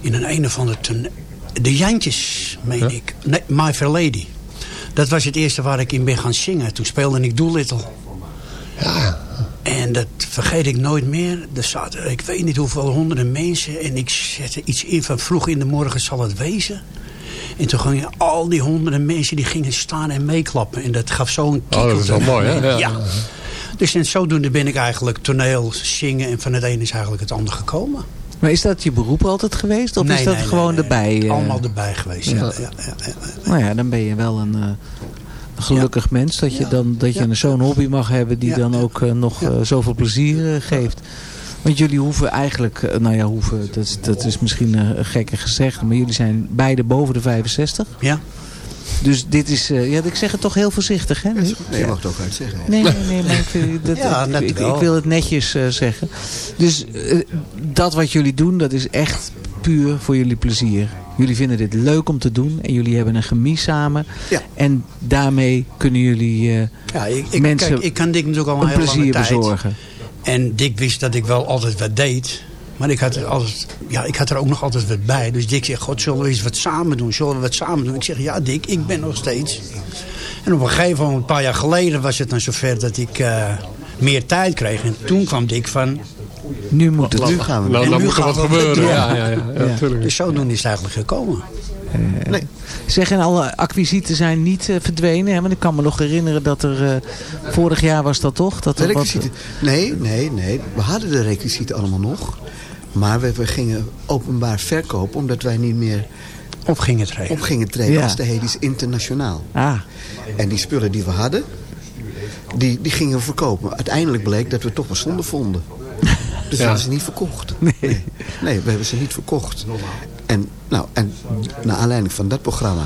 in een een of ander toneel... De Jantjes, meen ik. Nee, My Fair Lady. Dat was het eerste waar ik in ben gaan zingen. Toen speelde ik Doolittle. Ja. En dat vergeet ik nooit meer. Er zaten, ik weet niet hoeveel honderden mensen. En ik zette iets in van vroeg in de morgen zal het wezen. En toen gingen al die honderden mensen die gingen staan en meeklappen. En dat gaf zo'n kick. Oh, dat is wel mooi, hè? Ja. Ja. Dus en zodoende ben ik eigenlijk toneel, zingen. En van het een is eigenlijk het ander gekomen. Maar is dat je beroep altijd geweest? Of Nee, is dat nee, gewoon nee, nee. erbij? eh? Allemaal erbij geweest. Ja. Ja. Ja, ja, ja, ja. Nou ja, dan ben je wel een, eh, gelukkig mens. Dat je, Ja. dan, dat je zo'n hobby mag hebben die Ja. dan ook eh, nog zoveel plezier geeft. Want jullie hoeven eigenlijk, eh, nou ja, hoeven, dat is, dat is misschien eh, een gekke gezegd, maar jullie zijn beide boven de 65. Ja. Dus dit is, eh, ja, ik zeg het toch heel voorzichtig, hè? Nee, je mag het ook uitzeggen. hè. Nee, nee, nee, maar ik, vind- dat, Ja, ik- ik, wil het netjes eh, zeggen. Dus eh, dat wat jullie doen, dat is echt puur voor jullie plezier. Jullie vinden dit leuk om te doen en jullie hebben een chemie samen. Ja. En daarmee kunnen jullie eh, Ja, ik, ik, mensen kijk, ik kan natuurlijk al een, plezier tijd. En Dick wist dat ik wel altijd wat deed. Maar ik had, er altijd, ja, ik had er ook nog altijd wat bij. Dus Dick zegt, god, zullen we eens wat samen doen? Zullen we wat samen doen? Ik zeg, ja Dick, ik ben nog steeds. En op een gegeven moment, een paar jaar geleden, was het dan zover dat ik eh, meer tijd kreeg. En toen kwam Dick van, Nu moet het. Nu gaan we. Nou, dan nu moet er gaan wat gebeuren. Ja, ja, ja, ja, Ja. dus zodoende is het eigenlijk gekomen. Nee. Zeg, en alle acquisieten zijn niet eh, verdwenen. Hè? Want ik kan me nog herinneren dat er... eh, vorig jaar was dat toch? Dat er wat. Nee, nee, nee. We hadden de requisieten allemaal nog. Maar we, we gingen openbaar verkopen omdat wij niet meer Op ging het regen. op gingen treden Ja. als de Hedis internationaal. ah, En die spullen die we hadden, die, die gingen we verkopen. Uiteindelijk bleek dat we toch wel zonde vonden. Dus we Ja. hebben ze niet verkocht. Nee. nee, we hebben ze niet verkocht. En, nou, en naar aanleiding van dat programma...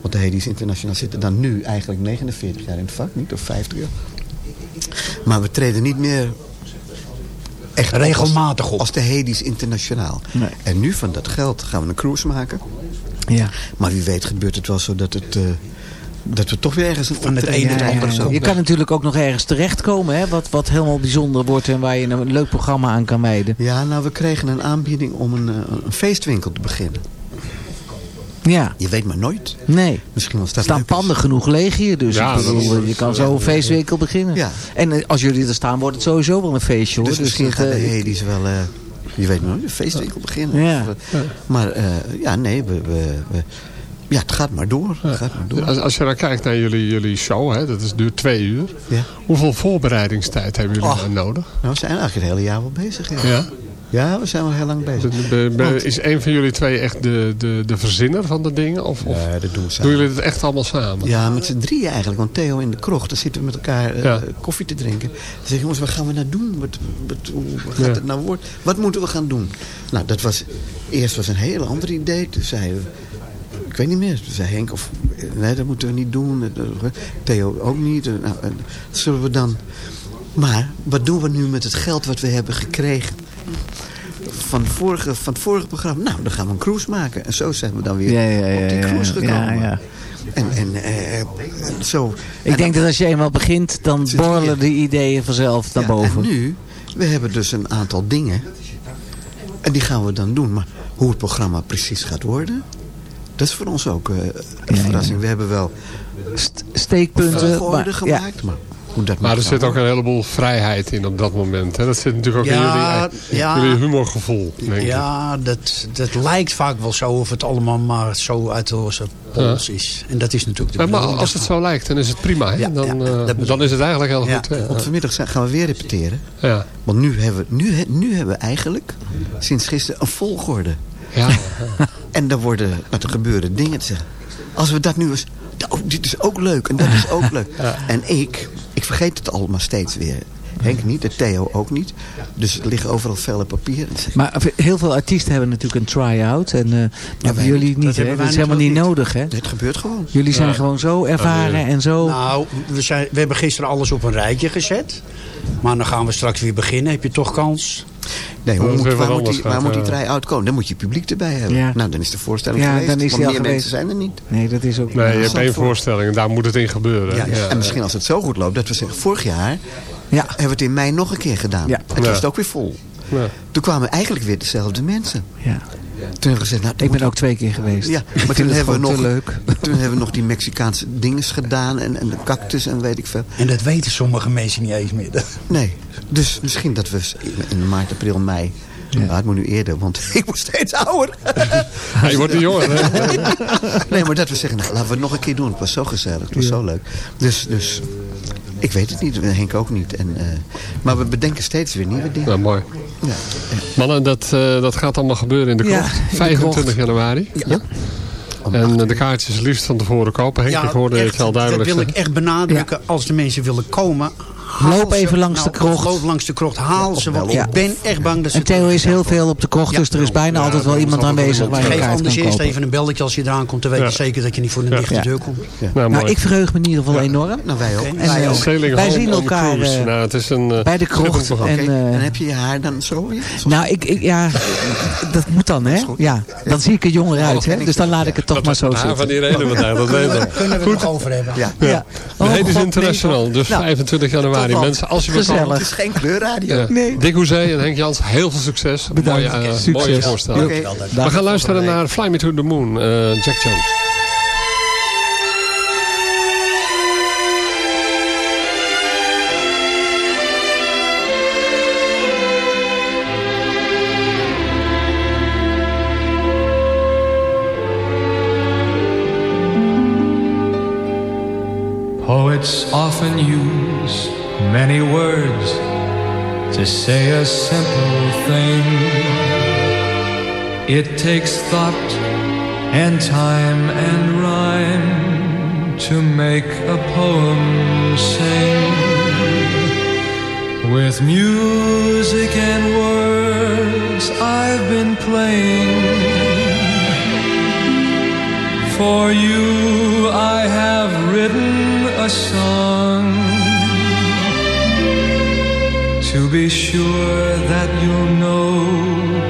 want de Hedis Internationaal zitten dan nu eigenlijk 49 jaar in het vak, niet? Of 50 jaar. Maar we treden niet meer echt Regelmatig als, op. als de Hedis Internationaal. Nee. En nu van dat geld gaan we een cruise maken. ja. Maar wie weet gebeurt het wel zo dat het... eh, dat we toch weer ergens een Van het ene het krijgen andere zo. Je kan natuurlijk ook nog ergens terechtkomen, hè? Wat, wat helemaal bijzonder wordt en waar je een leuk programma aan kan wijden. Ja, nou, we kregen een aanbieding om een, eh, een feestwinkel te beginnen. Ja, Je weet maar nooit. nee. Misschien was Er dat staan is. panden genoeg leeg hier, dus Ja, bedoel, is- je kan zo een feestwinkel beginnen. Ja. En eh, als jullie er staan, wordt het sowieso wel een feestje hoor. Dus misschien het, gaat de eh, Hedis wel... eh, je weet maar nooit, een feestwinkel beginnen. Ja. Of, Maar eh, ja, nee, we, we, we- ja, het gaat maar door. Het gaat maar door. Als, als je dan kijkt naar jullie, jullie show, hè, dat is, duurt twee uur. Ja. Hoeveel voorbereidingstijd hebben jullie Oh. nou nodig? Nou, we zijn eigenlijk het hele jaar wel bezig. Ja. Ja. Ja, we zijn wel heel lang bezig. De- de- de- is een van jullie twee echt de, de, de verzinner van de dingen? Of, of Nee, dat doen we samen. doen jullie het echt allemaal samen? Ja, met z'n drieën eigenlijk. Want Theo in de krocht, daar zitten we met elkaar eh, Ja. koffie te drinken. Dan zeg ik, jongens, wat gaan we nou doen? Wat, wat, hoe gaat Ja. het nou worden? Wat moeten we gaan doen? Nou, dat was, eerst was een heel ander idee. Toen zei ik weet niet meer. Zei Henk, of, nee, dat moeten we niet doen. Theo ook niet. Nou, en dat zullen we dan... Maar, wat doen we nu met het geld wat we hebben gekregen? Van, het vorige, van het vorige programma. Nou, dan gaan we een cruise maken. En zo zijn we dan weer Ja, ja, ja, op die cruise gekomen. ja. En, en eh, zo. Ik denk dat als je eenmaal begint, dan borrelen de ideeën vanzelf naar Ja, boven. En nu, we hebben dus een aantal dingen. En die gaan we dan doen. Maar hoe het programma precies gaat worden... dat is voor ons ook eh, een verrassing. We hebben wel steekpunten, maar- gemaakt. Maar hoe dat Maar er zit ook een heleboel vrijheid in op dat moment. Hè? Dat zit natuurlijk ook Ja, in jullie, ja. jullie humorgevoel, denk ik. Ja, dat, dat lijkt vaak wel zo of het allemaal maar zo uit de losse pols is. En dat is natuurlijk de Ja, maar bedoeling. als het zo lijkt, dan is het prima. Hè? Ja, dan, ja, eh, dan is het eigenlijk heel Ja, goed. hè? want vanmiddag gaan we weer repeteren. Ja. Want nu hebben, we, nu, nu hebben we eigenlijk sinds gisteren een volgorde. Ja. [laughs] en dan worden, nou, er gebeuren dingen te zeggen. Als we dat nu eens... Oh, dit is ook leuk en dat is ook [laughs] leuk. En ik, ik vergeet het allemaal steeds weer. Henk niet, de Theo ook niet. Dus er liggen overal zeg ik, Maar heel veel artiesten hebben natuurlijk een try-out. En, eh, wij jullie niet. Dat hè? hebben Dat is helemaal niet nodig, hè? Het gebeurt gewoon. Jullie zijn Ja. gewoon zo ervaren en zo... Nou, we, zijn, we hebben gisteren alles op een rijtje gezet. Maar dan gaan we straks weer beginnen. Heb je toch kans? Nee, hoe moet, waar, moet die, waar moet die try-out komen? Dan moet je publiek erbij hebben. Ja. Nou, dan is de voorstelling Ja, geweest. dan is want die al meer geweest. mensen zijn er niet. Nee, dat is ook... Nee, je hebt één voorstelling en daar moet het in gebeuren. Ja, Ja. En misschien als het zo goed loopt, dat we zeggen, vorig jaar Ja. hebben we het in mei nog een keer gedaan. Ja. En toen Ja. was het ook weer vol. Ja. Toen kwamen eigenlijk weer dezelfde mensen. Ja. Toen hebben we gezegd, nou, Ik ben ook twee keer geweest. Ja, maar toen het hebben, we nog, leuk. [laughs] toen hebben we nog die Mexicaanse dinges gedaan en, en de cactus en weet ik veel. En dat weten sommige mensen niet eens meer. [laughs] Nee, dus misschien dat we in, in maart, april, mei... Ja. het moet nu eerder, want [laughs] ik word steeds ouder. Ja, je wordt niet jonger, hè? nee, maar dat we zeggen, nou, laten we het nog een keer doen. Het was zo gezellig, het was zo leuk. Dus, dus ik weet het niet, Henk ook niet. En, eh, maar we bedenken steeds weer nieuwe dingen. Ja, mooi. Ja. Mannen, dat, eh, dat gaat allemaal gebeuren in de Ja, krocht. de 25 krocht. januari. Ja. En eh, de kaartjes liefst van tevoren kopen. Henk, ik hoorde echt, het al duidelijk Dat wil ik echt benadrukken. Als de mensen willen komen... Loop ze- even langs de krocht. Loop langs de krocht. Haal ze. Want Ja. ik ben echt bang dat ze... En Theo is heel veel op de krocht, Ja. dus er is bijna Ja, altijd wel is iemand wel aanwezig waar je kaart anders kan eerst kopen. even een belletje als je eraan komt. Dan weet je Ja. zeker dat je niet voor een dichte Ja. deur komt. Nou, Nou, ik verheug me in ieder geval enorm. Nou, wij ook. Wij eh, zien elkaar eh, nou, het is een, eh, bij de krocht. En, eh, heb je je haar dan zo nou, ik, ja, dat moet dan, hè? Ja, dan zie ik er jonger uit, hè? Dus dan laat ik het toch maar zo Ah, van zitten. die reden vandaag, dat weet ik. Kunnen we het over hebben? Ja. Ja. De Oh, nee, dus Nou, 25 januari. Mensen, als je. Gezellig. Het is geen kleurradio. Ja. Nee. Dick Hoezee en Henk Jans, heel veel succes. Bedankt. Mooie, Succes. mooie voorstelling. Oké. We gaan luisteren naar Fly Me to the Moon, eh, Jack Jones. Poets often use many words to say a simple thing. It takes thought and time and rhyme to make a poem sing. With music and words I've been playing. For you I have written a song To be sure that you'll know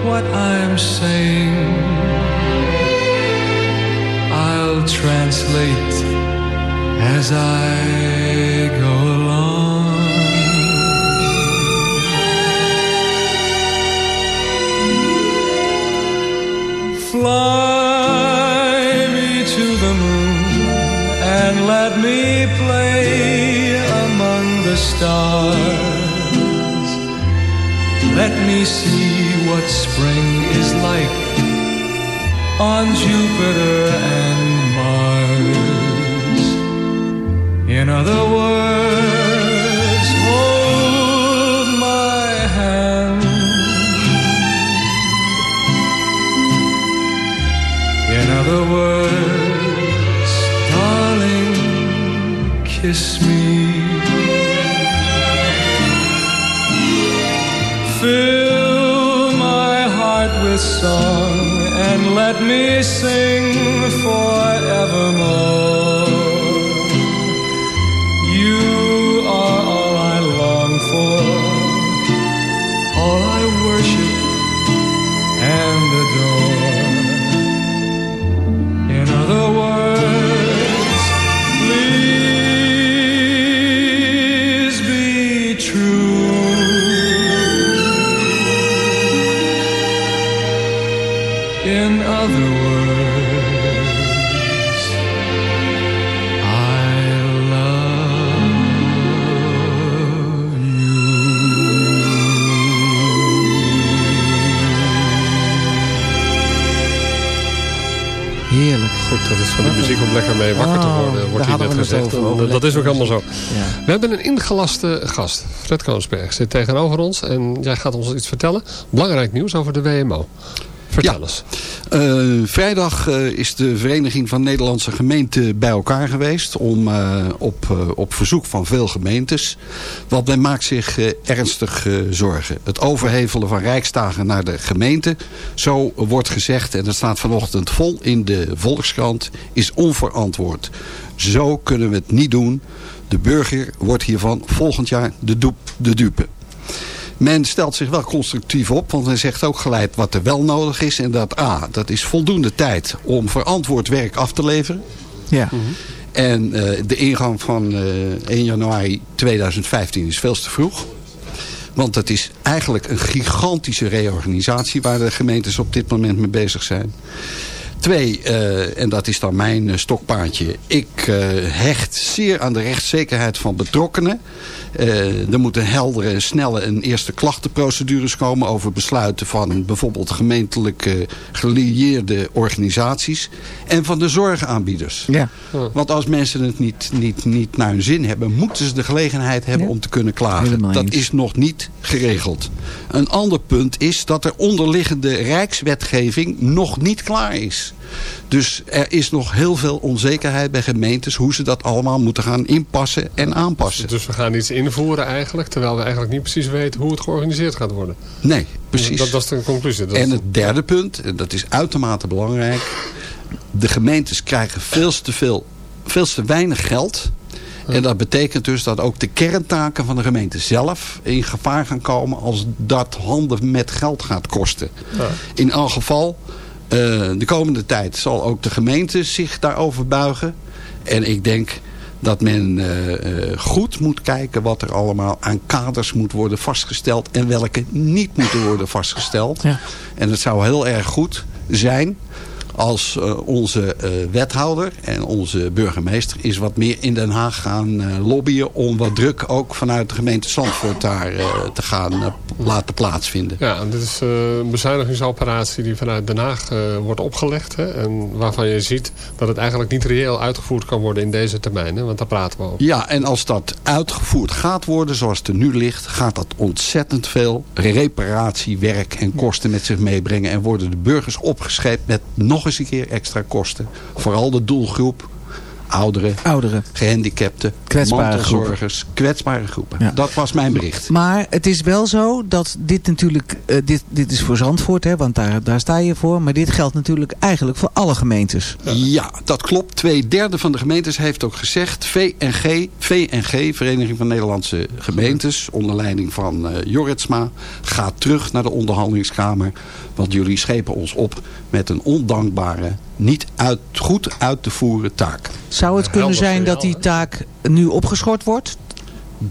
what I'm saying I'll translate as I go along Fly me to the moon and let me play among the stars. Let me see what spring is like on Jupiter and Mars. In other words, hold my hand. In other words, darling, kiss me. With song and let me sing forevermore. Muziek om lekker mee wakker te Oh, worden, wordt hier net gezegd. over, dat is ook helemaal zo. Ja. We hebben een ingelaste gast, Fred Koonsberg, zit tegenover ons. En jij gaat ons iets vertellen. Belangrijk nieuws over de WMO. Vertel eens. Eh, vrijdag eh, is de Vereniging van Nederlandse Gemeenten bij elkaar geweest. Om eh, op, op verzoek van veel gemeentes. Want men maakt zich ernstig zorgen. Het overhevelen van rijksdagen naar de gemeente. Zo wordt gezegd, en dat staat vanochtend vol in de Volkskrant. Is onverantwoord. Zo kunnen we het niet doen. De burger wordt hiervan volgend jaar de, doep, de dupe. Men stelt zich wel constructief op, want men zegt ook gelijk wat er wel nodig is. En dat A, dat is voldoende tijd om verantwoord werk af te leveren. Ja. En eh, de ingang van eh 1 januari 2015 is veel te vroeg. Want het is eigenlijk een gigantische reorganisatie waar de gemeentes op dit moment mee bezig zijn. Twee, eh, en dat is dan mijn eh, stokpaardje. Ik eh, hecht zeer aan de rechtszekerheid van betrokkenen. Er moeten heldere, snelle en eerste klachtenprocedures komen... over besluiten van bijvoorbeeld gemeentelijke gelieerde organisaties... en van de zorgaanbieders. Ja. Want als mensen het niet, niet, niet naar hun zin hebben... moeten ze de gelegenheid hebben om te kunnen klagen. Dat is nog niet geregeld. Een ander punt is dat er onderliggende rijkswetgeving nog niet klaar is. Dus er is nog heel veel onzekerheid bij gemeentes... hoe ze dat allemaal moeten gaan inpassen en aanpassen. Dus we gaan iets invoeren eigenlijk, terwijl we eigenlijk niet precies weten hoe het georganiseerd gaat worden. Nee, precies. Dat, is de conclusie. Dat En het derde punt, en dat is uitermate belangrijk. De gemeentes krijgen veel te, veel, veel te weinig geld. En dat betekent dus dat ook de kerntaken van de gemeente zelf in gevaar gaan komen als dat handen met geld gaat kosten. In elk geval, de komende tijd zal ook de gemeente zich daarover buigen. En ik denk dat men eh, eh, goed moet kijken wat er allemaal aan kaders moet worden vastgesteld en welke niet moeten worden vastgesteld. Ja. En het zou heel erg goed zijn als eh, onze eh, wethouder en onze burgemeester is wat meer in Den Haag gaan eh, lobbyen om wat druk ook vanuit de gemeente Zandvoort daar te gaan laten plaatsvinden. Ja, en dit is een bezuinigingsoperatie die vanuit Den Haag wordt opgelegd. Hè, en waarvan je ziet dat het eigenlijk niet reëel uitgevoerd kan worden in deze termijn. Hè, want daar praten we over. Ja, en als dat uitgevoerd gaat worden zoals het er nu ligt... gaat dat ontzettend veel reparatiewerk en kosten met zich meebrengen... en worden de burgers opgescheept met nog eens een keer extra kosten. Vooral de doelgroep, ouderen, Ouderen. gehandicapten, Kwetsbare mantelzorgers, kwetsbare groepen. Ja. Dat was mijn bericht. Maar het is wel zo dat dit natuurlijk, eh, dit, dit is voor Zandvoort, hè, want daar, daar sta je voor. Maar dit geldt natuurlijk eigenlijk voor alle gemeentes. Ja, dat klopt. Twee derde van de gemeentes heeft ook gezegd... VNG, VNG Vereniging van Nederlandse Gemeentes... onder leiding van eh, Jorritsma... gaat terug naar de onderhandelingskamer. Want jullie schepen ons op met een ondankbare... niet uit, goed uit te voeren taak. Zou het kunnen zijn dat die taak nu opgeschort wordt?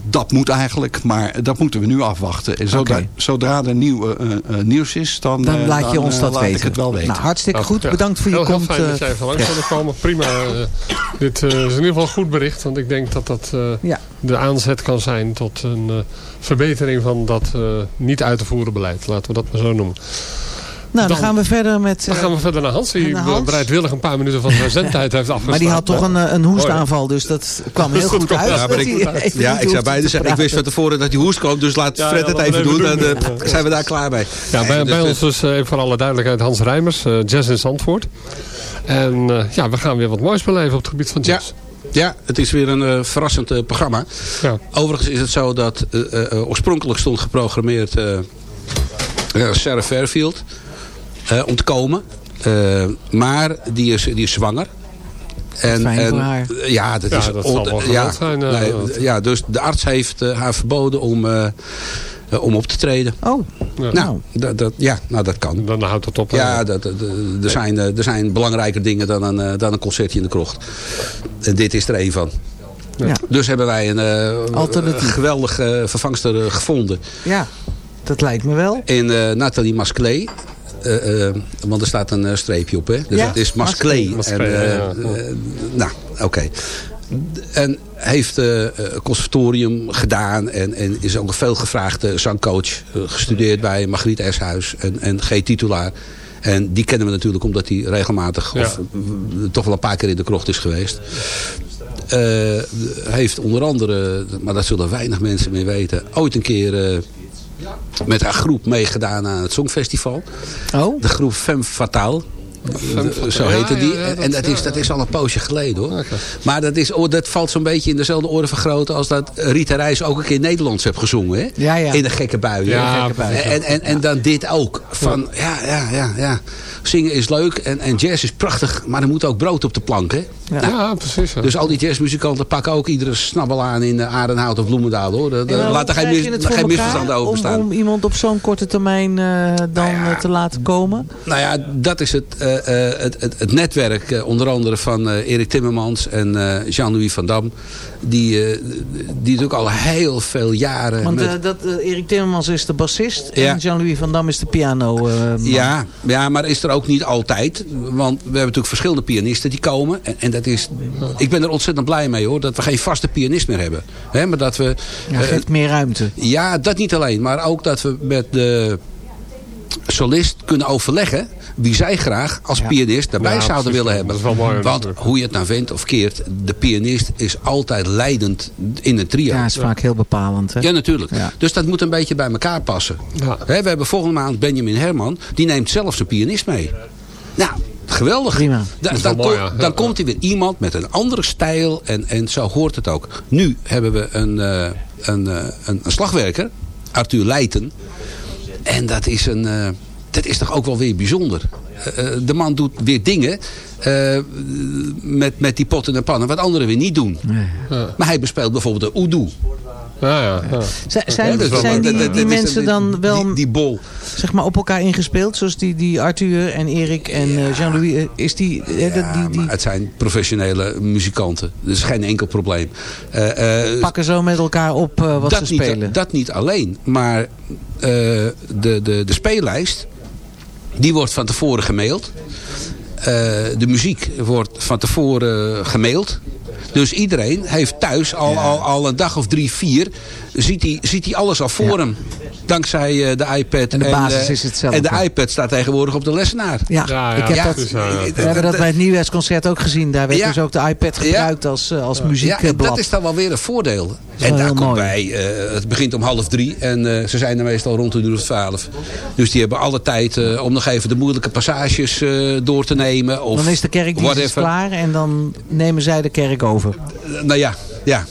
Dat moet eigenlijk, maar dat moeten we nu afwachten. En zodra, Oké. zodra er nieuw, eh, eh, nieuws is, dan, Dan eh, laat je ons eh, dat laat weten. ik het wel weten. Nou, hartstikke Nou, goed. ja. Bedankt voor je heel, heel komst. fijn dat eh, jij even langs wilde komen. Prima. eh, dit eh, is in ieder geval een goed bericht. Want ik denk dat dat eh, Ja. de aanzet kan zijn tot een eh, verbetering van dat eh, niet uit te voeren beleid. Laten we dat maar zo noemen. Nou, dan, Dan- gaan we verder met... Dan eh, gaan we verder naar Hans. Die naar Hans. bereidwillig een paar minuten van zijn zendtijd heeft afgestaan. [laughs] maar die had toch een, eh, een hoestaanval, dus dat kwam heel [laughs] goed uit. ja, Ja, ik, hij ja, ik zou beide te zeggen. Ik wist van tevoren dat die hoest kwam. Dus laat Ja, Fred ja, het even even doen. doen. Dan eh, zijn we daar klaar bij. Ja, bij, dus, bij eh, ons dus eh, even voor alle duidelijkheid Hans Rijmers, eh, Jazz in Zandvoort. En eh, ja, we gaan weer wat moois beleven op het gebied van jazz. Ja, het is weer een eh, verrassend eh, programma. Overigens is het zo dat eh, eh, oorspronkelijk stond geprogrammeerd eh eh, Sarah Fairfield eh, om te komen. Eh, maar die is, die is zwanger. En, Fijn en- voor haar. Ja, dat Ja, is dat zal wel ja, zijn, eh, nee, dat. ja, dus de arts heeft eh, haar verboden om, eh, eh, om op te treden. Oh, nou, dat, dat, ja, nou dat kan. Dan houdt het op. Ja, dat, dat- er, zijn, eh, er zijn belangrijker dingen dan een, eh, dan een concertje in de krocht. En dit is er één van. Ja. Dus hebben wij een eh, Alternatief. geweldige vervangster eh, gevonden. Ja, dat lijkt me wel. In eh, Nathalie Masclé. Eh, eh, want er staat een eh, streepje op, hè? Dus Ja, het is eh, ja, ja. nou, oké. En heeft eh, eh, conservatorium gedaan en, en is ook een veelgevraagde zangcoach. gestudeerd bij Margriet Eshuis en, en G. Titulaar. En die kennen we natuurlijk omdat hij regelmatig, Ja. of toch wel een paar keer in de krocht is geweest. Eh, heeft onder andere, maar dat zullen weinig mensen meer weten, ooit een keer eh, met haar groep meegedaan aan het Songfestival. Oh? De groep Femme Fatale. Zo heette die. ja, ja, dat- en dat is, dat ja. is al een poosje geleden hoor. Maar dat, is, oh, dat valt zo'n beetje in dezelfde orde vergroten als dat Rita Reis ook een keer Nederlands heeft gezongen. Hè? Ja, ja. In de gekke bui. bui. En, en, en dan dit ook. Van ja, ja, ja, ja. Zingen is leuk en, en jazz is prachtig. Maar er moet ook brood op de plank. Hè? Ja, Nou, precies. ja. dus al die jazzmuzikanten pakken ook iedere snabbel aan in uh, Aardenhout of Bloemendaal. Hoor. Dat- En dan Laat er geen, mis, geen elkaar over om, staan. om iemand op zo'n korte termijn eh, dan eh, te laten komen? Nou ja, dat is het, eh, eh, het, het, het netwerk eh, onder andere van eh, Erik Timmermans en eh, Jean-Louis van Dam. Die, eh, die natuurlijk al heel veel jaren... Want met- eh, dat, eh, Erik Timmermans is de bassist Ja. en Jean-Louis van Dam is de piano. eh, ja, ja, maar is er ook niet altijd. Want we hebben natuurlijk verschillende pianisten die komen. En, en dat is, ik ben er ontzettend blij mee hoor. Dat we geen vaste pianist meer hebben. Hè, maar dat we... Ja, eh, geeft meer ruimte. Ja, dat niet alleen. Maar ook dat we met de solist kunnen overleggen wie zij graag als Ja. pianist daarbij Ja, zouden precies. willen hebben. Dat is wel mooi, Want natuurlijk. hoe je het nou vindt of keert, de pianist is altijd leidend in een trio. Ja, is vaak heel bepalend. Hè? Ja, natuurlijk. Ja. Dus dat moet een beetje bij elkaar passen. We hebben volgende maand Benjamin Herman. Die neemt zelf zijn pianist mee. Nou, geweldig. Prima. Da- dan mooi, kom- dan Ja. komt hij weer iemand met een andere stijl. En, en zo hoort het ook. Nu hebben we een, eh, een, eh, een, een slagwerker. Arthur Leijten. En dat is, een, eh, dat is toch ook wel weer bijzonder. De man doet weer dingen eh, met, met die potten en pannen. Wat anderen weer niet doen. Maar hij bespeelt bijvoorbeeld de Oedoe. Ja, ja, ja. Zijn, Ja, die, mensen dan wel Die, die bol. zeg maar, op elkaar ingespeeld? Zoals die, die Arthur en Erik en eh, Jean-Louis. eh, Is die, eh, die, het zijn professionele muzikanten. Dat is geen enkel probleem. Eh, pakken zo met elkaar op wat dat, ze niet, spelen? dat niet alleen. Maar de, de, de speellijst, die wordt van tevoren gemaild. De muziek wordt van tevoren gemaild. Dus iedereen heeft thuis al, al, al een dag of drie, vier... ziet hij ziet hij alles al voor hem. Dankzij eh, de iPad. En de basis eh, is hetzelfde. En de iPad staat tegenwoordig op de lessenaar. Ja, Ja, ik ja, heb dat ja, ja. we hebben dat bij het Nieuwjaarsconcert ook gezien. Daar werd Ja. dus ook de iPad gebruikt als, eh, als Ja, en muziekblad. dat is dan wel weer een voordeel. En daar komt mooi. bij, eh, het begint om half drie en eh, ze zijn er meestal rond de uur of twaalf. Dus die hebben alle tijd eh, om nog even de moeilijke passages eh, door te nemen. Of dan is de kerkdienst whatever. klaar en dan nemen zij de kerk over. Nou ja, ja,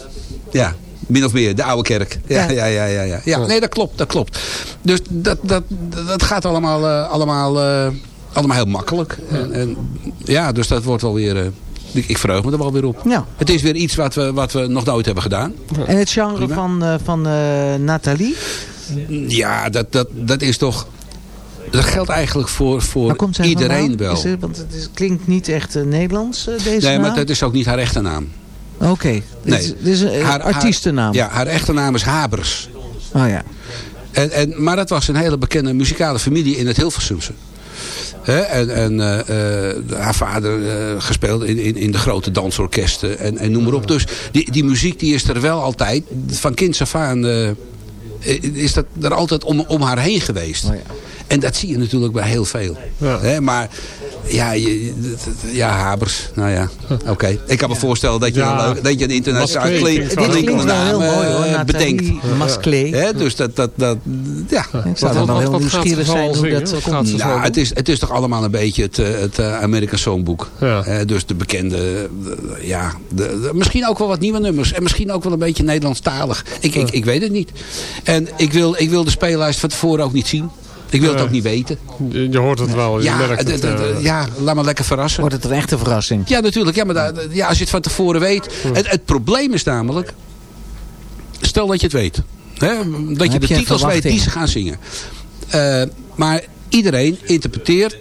ja. Min of meer, de oude kerk. Ja, Ja. ja, ja, ja. ja, nee, dat klopt, dat klopt. Dus dat, dat, dat gaat allemaal, eh, allemaal, eh, allemaal heel makkelijk. En, en, ja, dus dat wordt wel weer... eh, ik, ik verheug me er wel weer op. Ja. Het is weer iets wat we, wat we nog nooit hebben gedaan. En het genre Prima. van, van Nathalie? Ja, dat, dat, dat is toch... Dat geldt eigenlijk voor, voor iedereen vandaan? wel. Het- want het is- klinkt niet echt Nederlands, deze nee, naam. maar dat is ook niet haar echte naam. Oké, Nee. is- dit is een Haar- artiestennaam. Haar, ja, haar echte naam is Habers. Oh ja. En, en, maar dat was een hele bekende muzikale familie in het Hilversumse. Hè, en en eh, eh, haar vader eh, gespeeld in, in, in de grote dansorkesten en, en noem maar op. Dus die, die muziek die is er wel altijd, van kinds af aan, eh, is dat er altijd om, om haar heen geweest. Oh En dat zie je natuurlijk bij heel veel. Ja. Hè, maar Ja, je, ja, Habers. Nou ja, oké. [laughs] Ik kan me voorstellen dat je, Ja. een, leuk- dat je een internationaal klinkt Dit klinkt wel heel mooi, hoor, eh, Nathalie bedenkt. Masclé. Hè, dus dat, dat, dat, ja. Ik zou dan wel heel nieuwsgierig zijn hoe dat komt. Nou, het is, het is toch allemaal een beetje het, eh, het eh, American Songbook. Ja. Dus de bekende, de- ja, de, de- misschien ook wel wat nieuwe nummers. En misschien ook wel een beetje Nederlandstalig. Ik, ik, ik weet het niet. En ik wil, ik wil de speellijst van tevoren ook niet zien. Ik wil het Nee. ook niet weten. Je, je hoort het wel, je Ja, merkt het. eh. ja, laat maar lekker verrassen. Wordt het een echte verrassing? Ja, natuurlijk. Ja, maar da- ja, als je het van tevoren weet. Het, het probleem is namelijk. Stel dat je het weet. Hè, dat je de titels weet die ze gaan zingen. Eh, maar iedereen interpreteert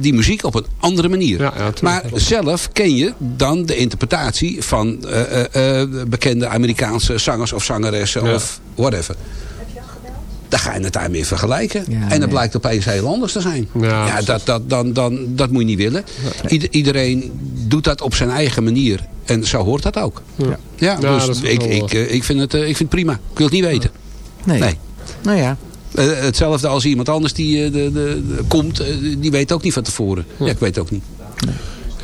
die muziek op een andere manier. Ja, ja, tuurlijk. maar zelf ken je dan de interpretatie van eh, eh, eh, bekende Amerikaanse zangers of zangeressen Ja. of whatever. Dan ga je het daarmee vergelijken. Ja, en dat nee. blijkt opeens heel anders te zijn. Ja, dat, dat, dan, dan, dat moet je niet willen. Ieder- iedereen doet dat op zijn eigen manier. En zo hoort dat ook. Ja. Ja, Ja, dus dat ik, ik, eh, ik, vind het, eh, ik vind het prima. Ik wil het niet weten. Nee. Nee. Nou ja. Eh, hetzelfde als iemand anders die de, de, de- komt. die weet ook niet van tevoren. Ja, ik weet ook niet.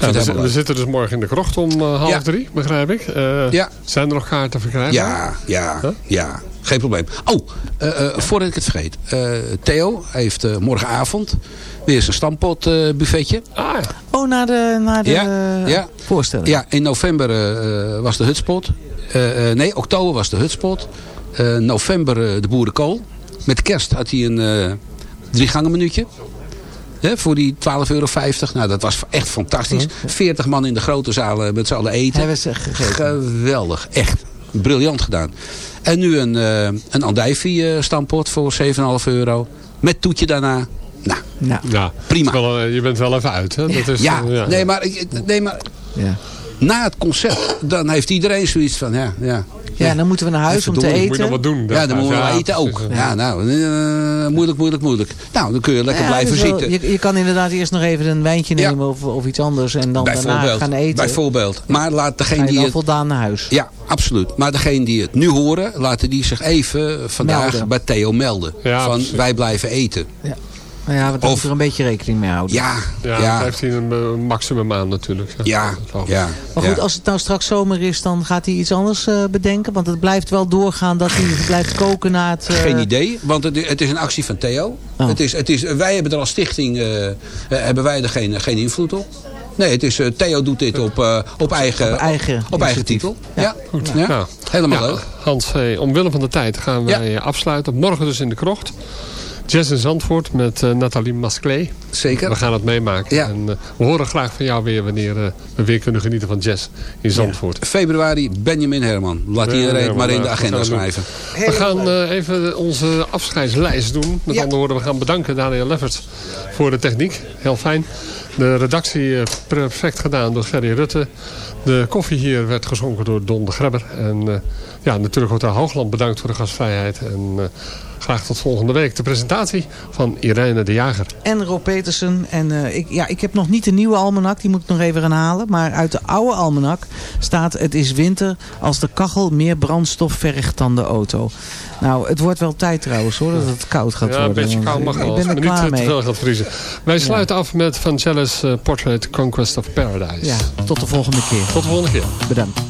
Ja, we, zitten dus morgen in de krocht om eh, half Ja. drie, begrijp ik. Eh, Ja. Zijn er nog kaarten verkrijgbaar? Ja, ja, ja. Geen probleem. Oh, eh, eh, voordat ik het vergeet. Eh, Theo heeft eh, morgenavond weer zijn stampot eh, buffetje. Ah, ja. Oh, naar de, naar de Ja, ja. voorstelling. Ja, in november was de hutspot. Eh, eh, nee, oktober was de hutspot. Eh, november eh, de boerenkool. Met kerst had hij een eh drie gangen minuutje. Hè, voor die 12,50 euro. Nou, dat was echt fantastisch. 40 man in de grote zalen met z'n allen eten. Hebben ze gegeten? Geweldig. Echt. Briljant gedaan. En nu een, eh een andijvie eh, stampot voor 7,5 euro. Met toetje daarna. Nou, Nou, Ja, Prima. wel, eh, je bent wel even uit. Hè? Dat is, ja, eh, Nee, maar, nee, maar ja. na het concert, dan heeft iedereen zoiets van, ja, ja. Ja, dan moeten we naar huis om te Verdorie, Moet je nog eten. wat doen? Ja, dan moeten we Ja, eten ook. Ja, nou, eh, moeilijk, moeilijk, moeilijk. Nou, dan kun je lekker Ja, blijven dus wel- zitten. Je, je kan inderdaad eerst nog even een wijntje Ja. nemen of, of iets anders. En dan daarna gaan eten. Bijvoorbeeld. Maar laat degene die het... voldaan naar huis. Ja, absoluut. Maar degene die het nu horen, laten die zich even vandaag Melden. bij Theo melden. Ja, van, precies. wij blijven eten. Nou ja, we Of- er een beetje rekening mee houden. Ja, Ja, ja, dat heeft hij een maximum aan natuurlijk. ja, ik. ja. Maar goed, ja. als het nou straks zomer is, dan gaat hij iets anders eh, bedenken. Want het blijft wel doorgaan dat hij [laughs] blijft koken na het... eh, Geen idee, want het, het is een actie van Theo. Oh. Het is, het is, wij hebben er als stichting eh, hebben wij er geen, geen invloed op. Nee, het is, eh, Theo doet dit op, eh, op eigen, Op eigen op eigen titel. Ja, Goed. Ja. Ja. helemaal Ja, leuk. Hans, hey, omwille van de tijd gaan Ja. wij afsluiten. Morgen dus in de krocht. Jazz in Zandvoort met eh, Nathalie Masclé. Zeker. We gaan het meemaken. Ja. En, eh, we horen graag van jou weer wanneer eh, we weer kunnen genieten van jazz in Zandvoort. Februari, Benjamin Herman. Laat iedereen maar in de agenda we schrijven. We gaan even onze afscheidslijst doen. Met Ja. andere woorden, we gaan bedanken Daniel Lefferts voor de techniek. Heel fijn. De redactie perfect gedaan door Gerry Rutte. De koffie hier werd geschonken door Don de Grebber. En ja, natuurlijk Hotel Hoogland bedankt voor de gastvrijheid. En graag tot volgende week. De presentatie van Irene de Jager. En Rob Petersen. En eh, ik, ja, ik heb nog niet de nieuwe almanak. Die moet ik nog even gaan halen. Maar uit de oude almanak staat... Het is winter als de kachel meer brandstof vergt dan de auto. Nou, het wordt wel tijd trouwens hoor. Dat het koud gaat Ja, een worden. beetje koud mag ik wel. ben Als er klaar te veel gaat vriezen. Wij sluiten af met Vangelis eh, Portrait Conquest of Paradise. Ja, tot de volgende keer. Tot de volgende keer. Bedankt.